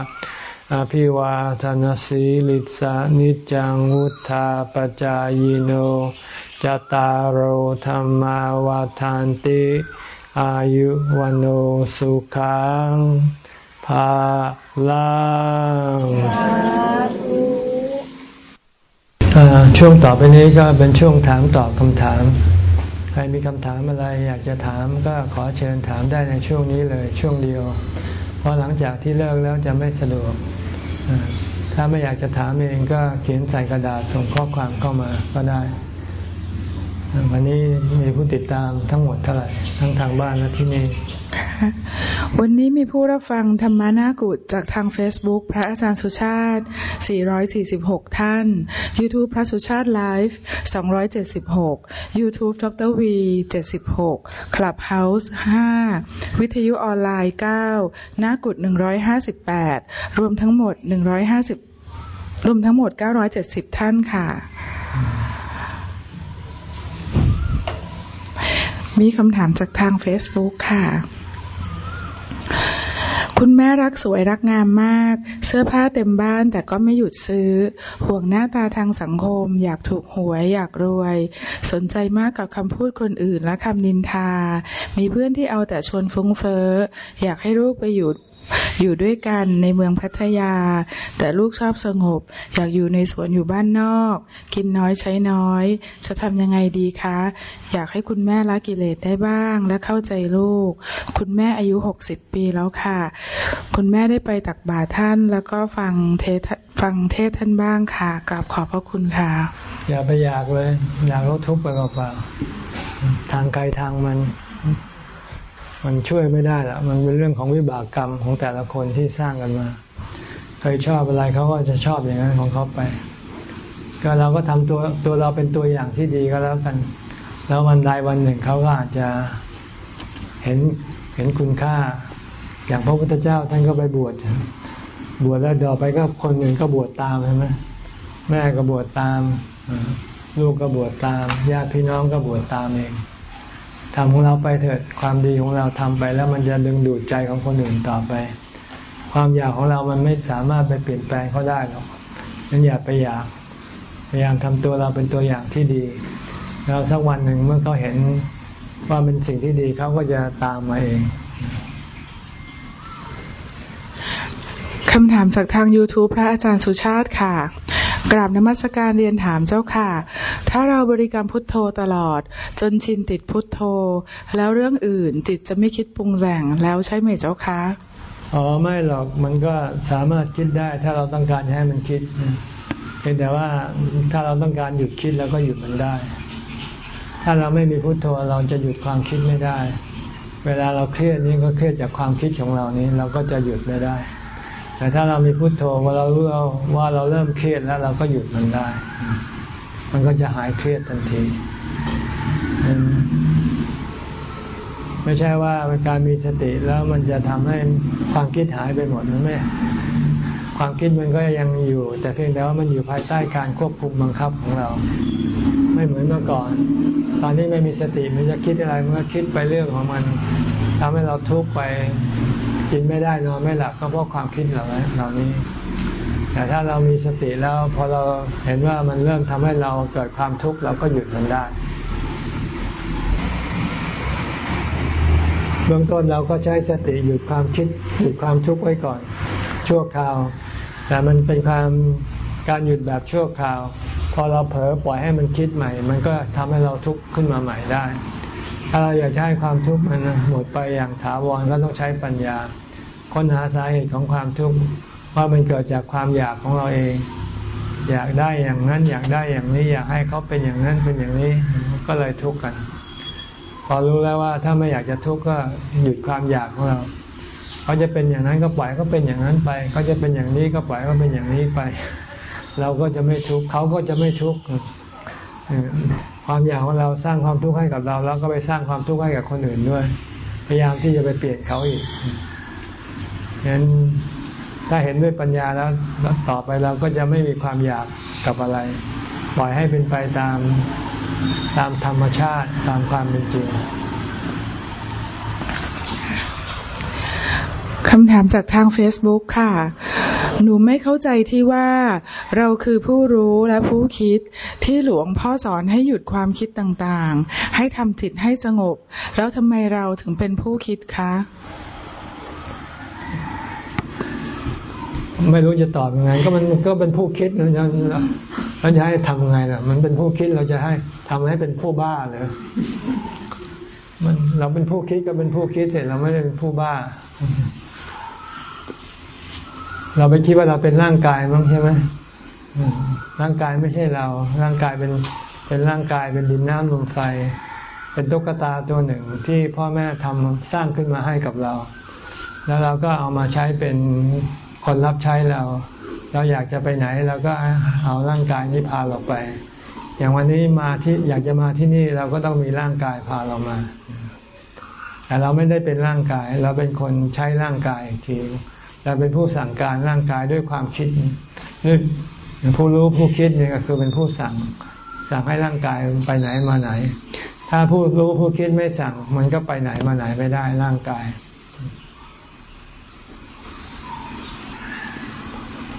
Speaker 1: อภิวาทานสีลิสานิจังวุธาปจายโนจตารโธรรมาวาทานติ อายุวันโอสุขังาลังช่วงต่อไปนี้ก็เป็นช่วงถามตอบคำถาม ใครมีคำถามอะไรอยากจะถามก็ขอเชิญถามได้ในช่วงนี้เลยช่วงเดียว เพราะหลังจากที่เลิกแล้วจะไม่สะดวก ถ้าไม่อยากจะถามเองก็เขียนใส่กระดาษส่งข้อความเข้ามาก็ได้ วันนี้มีผู้ติดตามทั้งหมดเท่าไหร่ทั้งทางบ้านและที่นี่
Speaker 2: วันนี้มีผู้รับฟังธรรมานากุฏจากทาง Facebook พระอาจารย์สุชาติ 446 ท่าน YouTube พระสุชาติไลฟ์ 276 YouTube ดรวี 76 Clubhouse 5 วิทยุออนไลน์ 9 นากุฏ158 รวมทั้งหมด 150 รวมทั้งหมด 970 ท่านค่ะ มีคำถามจากทาง Facebook ค่ะ คุณแม่รักสวยรักงามมาก เสื้อผ้าเต็มบ้านแต่ก็ไม่หยุดซื้อ ห่วงหน้าตาทางสังคม อยากถูกหวยอยากรวย สนใจมากกับคำพูดคนอื่นและคำนินทา มีเพื่อนที่เอาแต่ชวนฟุ้งเฟ้อ อยากให้ลูกไปอยู่ อยู่ด้วยกันในเมืองพัทยา แต่ลูกชอบสงบ อยากอยู่ในสวนอยู่บ้านนอก กินน้อยใช้น้อย จะทำยังไงดีคะ อยากให้คุณแม่ละกิเลสได้บ้างและเข้าใจลูก คุณแม่อายุหกสิบปีแล้วค่ะ คุณแม่ได้ไปตักบาตรท่านแล้วก็ฟังเทศฟังเทศท่านบ้างค่ะกราบขอบพระคุณค่ะ
Speaker 1: อย่าไปอยากเลย อยากลดทุกข์ไปเปล่าทางใครทางมัน มันช่วยไม่ได้ละมันเป็นเรื่องของวิบากกรรมของแต่ละคนที่สร้างกันมา เคยชอบอะไรเขาก็จะชอบอย่างนั้นของเขาไป ก็เราก็ทำตัวตัวเราเป็นตัวอย่างที่ดีก็แล้วกัน แล้ววันใดวันหนึ่งเขาก็อาจจะเห็นเห็นคุณค่า อย่างพระพุทธเจ้าท่านก็ไปบวชบวชแล้วเดี๋ยวไปก็คนหนึ่งก็บวชตามใช่ไหมแม่ก็บวชตาม ลูกก็บวชตามญาติพี่น้องก็บวชตามเอง ทำของเราไปเถิดความดีของเราทำไปแล้วมันจะดึงดูดใจของคนอื่นต่อไป ความอยากของเรามันไม่สามารถไปเปลี่ยนแปลงเขาได้หรอกนั้นอย่าไปอยากพยายามทำตัวเราเป็นตัวอย่างที่ดีแล้วสักวันหนึ่งเมื่อเขาเห็นว่าเป็นสิ่งที่ดีเขาก็จะตามมาเอง
Speaker 2: คำถามจากทาง YouTube พระอาจารย์สุชาติค่ะ กราบนมัสการเรียนถามเจ้าค่ะ ถ้าเราบริกรรมพุทโธตลอด จนชินติดพุทโธ แล้วเรื่องอื่นจิตจะไม่คิดปรุงแต่งแล้วใช่ไหมเจ้าคะ
Speaker 1: อ๋อไม่หรอกมันก็สามารถคิดได้ ถ้าเราต้องการให้มันคิดเพียงแต่ว่าถ้าเราต้องการหยุดคิดแล้วก็หยุดมันได้ ถ้าเราไม่มีพุทโธเราจะหยุดความคิดไม่ได้ เวลาเราเครียดนี่ก็เครียดจากความคิดของเรานี้ เราก็จะหยุดไม่ได้ แต่ถ้าเรามีพุโทโธว่าเรารู้ว่าเราเริ่มเครียดแล้วเราก็หยุดมันได้ มันก็จะหายเครียดทันที ไม่ใช่ว่าการมีสติแล้วมันจะทำให้ความคิดหายไปหมดนั่นไม่ความคิดมันก็ยังอยู่ แต่เพียงแต่ว่ามันอยู่ภายใต้การควบคุมบังคับของเรา ไม่เหมือนเมื่อก่อน ตอนนี้ไม่มีสติมันจะคิดอะไรมันก็คิดไปเรื่องของมันทำให้เราทุกข์ไป กินไม่ได้นอนไม่หลับก็เพราะความคิดเหล่านี้ แต่ถ้าเรามีสติแล้วพอเราเห็นว่ามันเริ่มทำให้เราเกิดความทุกข์เราก็หยุดมันได้เบื้องต้นเราก็ใช้สติหยุดความคิดหยุดความทุกข์ไว้ก่อน ชั่วคราว แต่มันเป็นความการหยุดแบบชั่วคราว พอเราเผลอปล่อยให้มันคิดใหม่ มันก็ทำให้เราทุกข์ขึ้นมาใหม่ได้ ถ้าเราอยากให้ความทุกข์มันหมดไปอย่างถาวรก็ต้องใช้ปัญญา ค้นหาสาเหตุของความทุกข์ว่ามันเกิดจากความอยากของเราเอง อยากได้อย่างนั้นอยากได้อย่างนี้อยากให้เขาเป็นอย่างนั้นเป็นอย่างนี้ก็เลยทุกข์กัน พอรู้แล้วว่าถ้าไม่อยากจะทุกข์ก็หยุดความอยากของเราเขาจะเป็นอย่างนั้นก็ปล่อยก็เป็นอย่างนั้นไปเขาจะเป็นอย่างนี้ก็ปล่อยก็เป็นอย่างนี้ไป เราก็จะไม่ทุกข์เขาก็จะไม่ทุกข์ ความอยากของเราสร้างความทุกข์ให้กับเรา แล้วก็ไปสร้างความทุกข์ให้กับคนอื่นด้วย พยายามที่จะไปเปลี่ยนเขาอีกฉะนั้นถ้าเห็นด้วยปัญญาแล้วต่อไปเราก็จะไม่มีความอยากกับอะไร ปล่อยให้เป็นไปตามตามธรรมชาติตามความเป็นจริง
Speaker 2: คำถามจากทาง Facebook ค่ะ หนูไม่เข้าใจที่ว่าเราคือผู้รู้และผู้คิดที่หลวงพ่อสอนให้หยุดความคิดต่างๆ ให้ทำจิตให้สงบ แล้วทำไมเราถึงเป็นผู้คิดคะ
Speaker 1: ไม่รู้จะตอบยังไง ก็มันก็เป็นผู้คิดเราจะเราจะให้ทำยังไงล่ะ มันเป็นผู้คิดเราจะให้ทำให้เป็นผู้บ้าเลยมันเราเป็นผู้คิดก็เป็นผู้คิดเสร็จเราไม่ได้เป็นผู้บ้า เราไปคิดว่าเราเป็นร่างกายมั้งใช่ไหมร่างกายไม่ใช่เรา ร่างกายเป็นเป็นร่างกายเป็นดินน้ำลมไฟ เป็นตุ๊กตาตัวหนึ่งที่พ่อแม่ทำสร้างขึ้นมาให้กับเรา แล้วเราก็เอามาใช้เป็นคนรับใช้เรา เราอยากจะไปไหนเราก็เอาร่างกายนี้พาเราไป อย่างวันนี้มาที่อยากจะมาที่นี่เราก็ต้องมีร่างกายพาเรามา แต่เราไม่ได้เป็นร่างกาย เราเป็นคนใช้ร่างกายที เราเป็นผู้สั่งการร่างกายด้วยความคิดนี่ผู้รู้ผู้คิดนี่ก็คือเป็นผู้สั่ง สั่งให้ร่างกายไปไหนมาไหน ถ้าผู้รู้ผู้คิดไม่สั่ง มันก็ไปไหนมาไหนไม่ได้ร่างกาย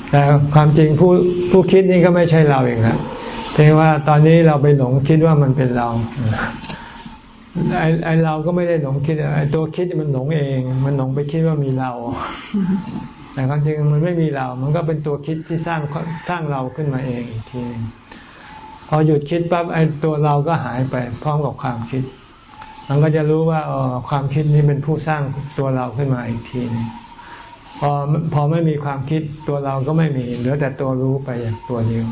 Speaker 1: แต่ความจริงผู้ผู้คิดนี่ก็ไม่ใช่เราเองนะเพียงว่าตอนนี้เราไปหลงคิดว่ามันเป็นเรา ไอไอเราก็ไม่ได้หลงคิดไอตัวคิดมันหลงเอง มันหลงไปคิดว่ามีเรา แต่ความจริงมันไม่มีเรา มันก็เป็นตัวคิดที่สร้างสร้างเราขึ้นมาเองอีกทีพอหยุดคิดปั๊บไอตัวเราก็หายไป พร้อมกับความคิด มันก็จะรู้ว่าออความคิดนี้เป็นผู้สร้างตัวเราขึ้นมาอีกทีนึงพอพอไม่มีความคิดตัวเราก็ไม่มีเหลือแต่ตัวรู้ไปอย่างตัวเดียว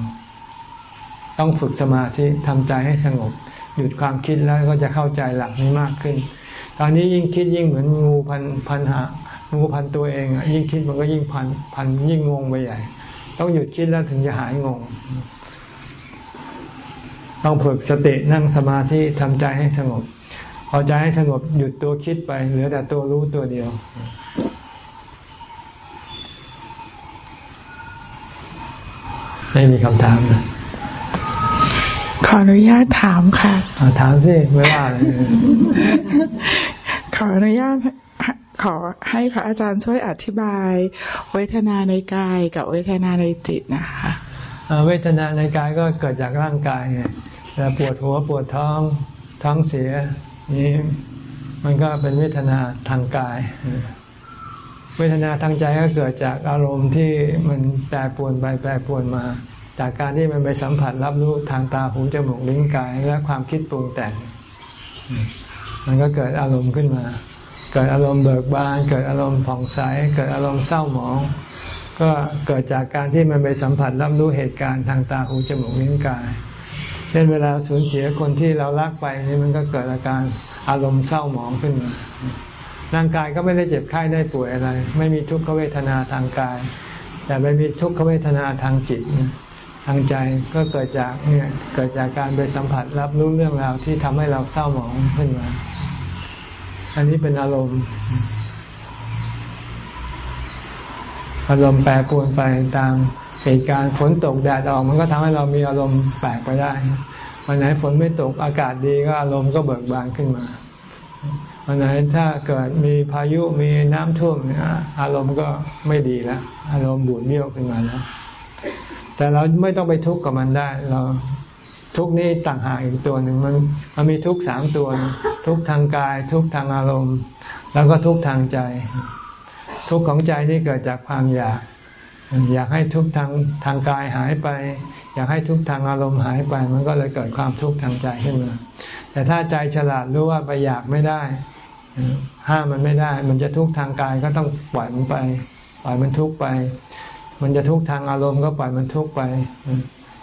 Speaker 1: ต้องฝึกสมาธิทำใจให้สงบ หยุดความคิดแล้วก็จะเข้าใจหลักนี้มากขึ้น ตอนนี้ยิ่งคิดยิ่งเหมือนงูพันพันหางูพันตัวเองอะยิ่งคิดมันก็ยิ่งพันพันยิ่งงงไปใหญ่ ต้องหยุดคิดแล้วถึงจะหายงง ต้องฝึกสตินั่งสมาธิทำใจให้สงบพอใจให้สงบหยุดตัวคิดไปเหลือแต่ตัวรู้ตัวเดียวไม่มีคำถามนะ
Speaker 2: ขออนุญาตถามค่ะ
Speaker 1: ถามสิไม่ว่าเลย
Speaker 2: ขออนุญาตขอให้พระอาจารย์ช่วยอธิบาย เวทนาในกายกับเวทนาในจิตนะคะ
Speaker 1: เวทนาในกายก็เกิดจากร่างกายไงแต่ปวดหัวปวดท้องท้องเสียนี่มันก็เป็นเวทนาทางกาย เวทนาทางใจก็เกิดจากอารมณ์ที่มันแปรปรวนไปแปรปรวนมา จากการที่มันไปสัมผัสรับรู้ทางตาหูจมูกลิ้นกายและความคิดปรุงแต่ง มันก็เกิดอารมณ์ขึ้นมา เกิดอารมณ์เบิกบาน เกิดอารมณ์ผ่องใส เกิดอารมณ์เศร้าหมอง ก็เกิดจากการที่มันไปสัมผัสรับรู้เหตุการณ์ทางตาหูจมูกลิ้นกาย เช่นเวลาสูญเสียคนที่เรารักไปนี่มันก็เกิดอาการอารมณ์เศร้าหมองขึ้นมาร่างกายก็ไม่ได้เจ็บไข้ได้ป่วยอะไร ไม่มีทุกขเวทนาทางกาย แต่ไม่มีทุกขเวทนาทางจิตางใจก็เกิดจากเนี่ยเกิดจากการไปสัมผัสรับรู้เรื่องราวที่ทำให้เราเศร้าหมองขึ้นมา อันนี้เป็นอารมณ์ อารมณ์แปรปรวนไปตามเหตุการณ์ฝนตกแดดออก มันก็ทำให้เรามีอารมณ์แปลกไปได้วันไหนฝนไม่ตกอากาศดีก็อารมณ์ก็เบิกบานขึ้นมาวันไหนถ้าเกิดมีพายุมีน้ำท่วมอารมณ์ก็ไม่ดีแล้วอารมณ์บูดเบี้ยวขึ้นมาแล้ว แต่เราไม่ต้องไปทุกข์กับมันได้ เราทุกนี้ต่างหากอีกตัวหนึ่งมันมันมีทุกสามตัว ทุกทางกาย ทุกทางอารมณ์ แล้วก็ทุกทางใจ ทุกของใจนี่เกิดจากความอยาก อยากให้ทุกทางทางกายหายไป อยากให้ทุกทางอารมณ์หายไป มันก็เลยเกิดความทุกข์ทางใจขึ้นมาแต่ถ้าใจฉลาดรู้ว่าไปอยากไม่ได้ ห้ามมันไม่ได้ มันจะทุกข์ทางกายก็ต้องปล่อยมันไป ปล่อยมันทุกข์ไป มันจะทุกข์ทางอารมณ์ก็ปล่อยมันทุกข์ไป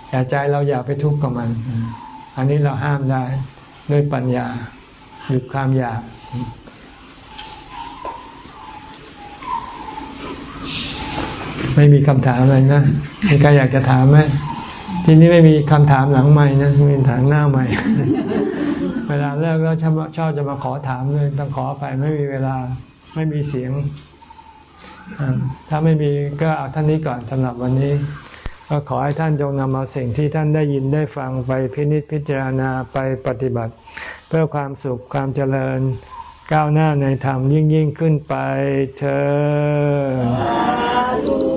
Speaker 1: แต่ใจเราอย่าไปทุกข์กับมัน อันนี้เราห้ามได้ด้วยปัญญาหยุดความอยากไม่มีคำถามอะไรนะมีใครอยากจะถามไหมทีนี้ไม่มีคำถามหลังใหม่นะมีถามหน้าใหม่ เวลาเลิกแล้วชอบจะมาขอถามเลยต้องขอไปไม่มีเวลาไม่มีเสียง ถ้าไม่มีก็เอาท่านนี้ก่อนสำหรับวันนี้ ก็ขอให้ท่านจงนำเอาสิ่งที่ท่านได้ยินได้ฟังไปพินิจพิจารณาไปปฏิบัติ เพื่อความสุขความเจริญก้าวหน้าในธรรมยิ่งยิ่งขึ้นไปเธอ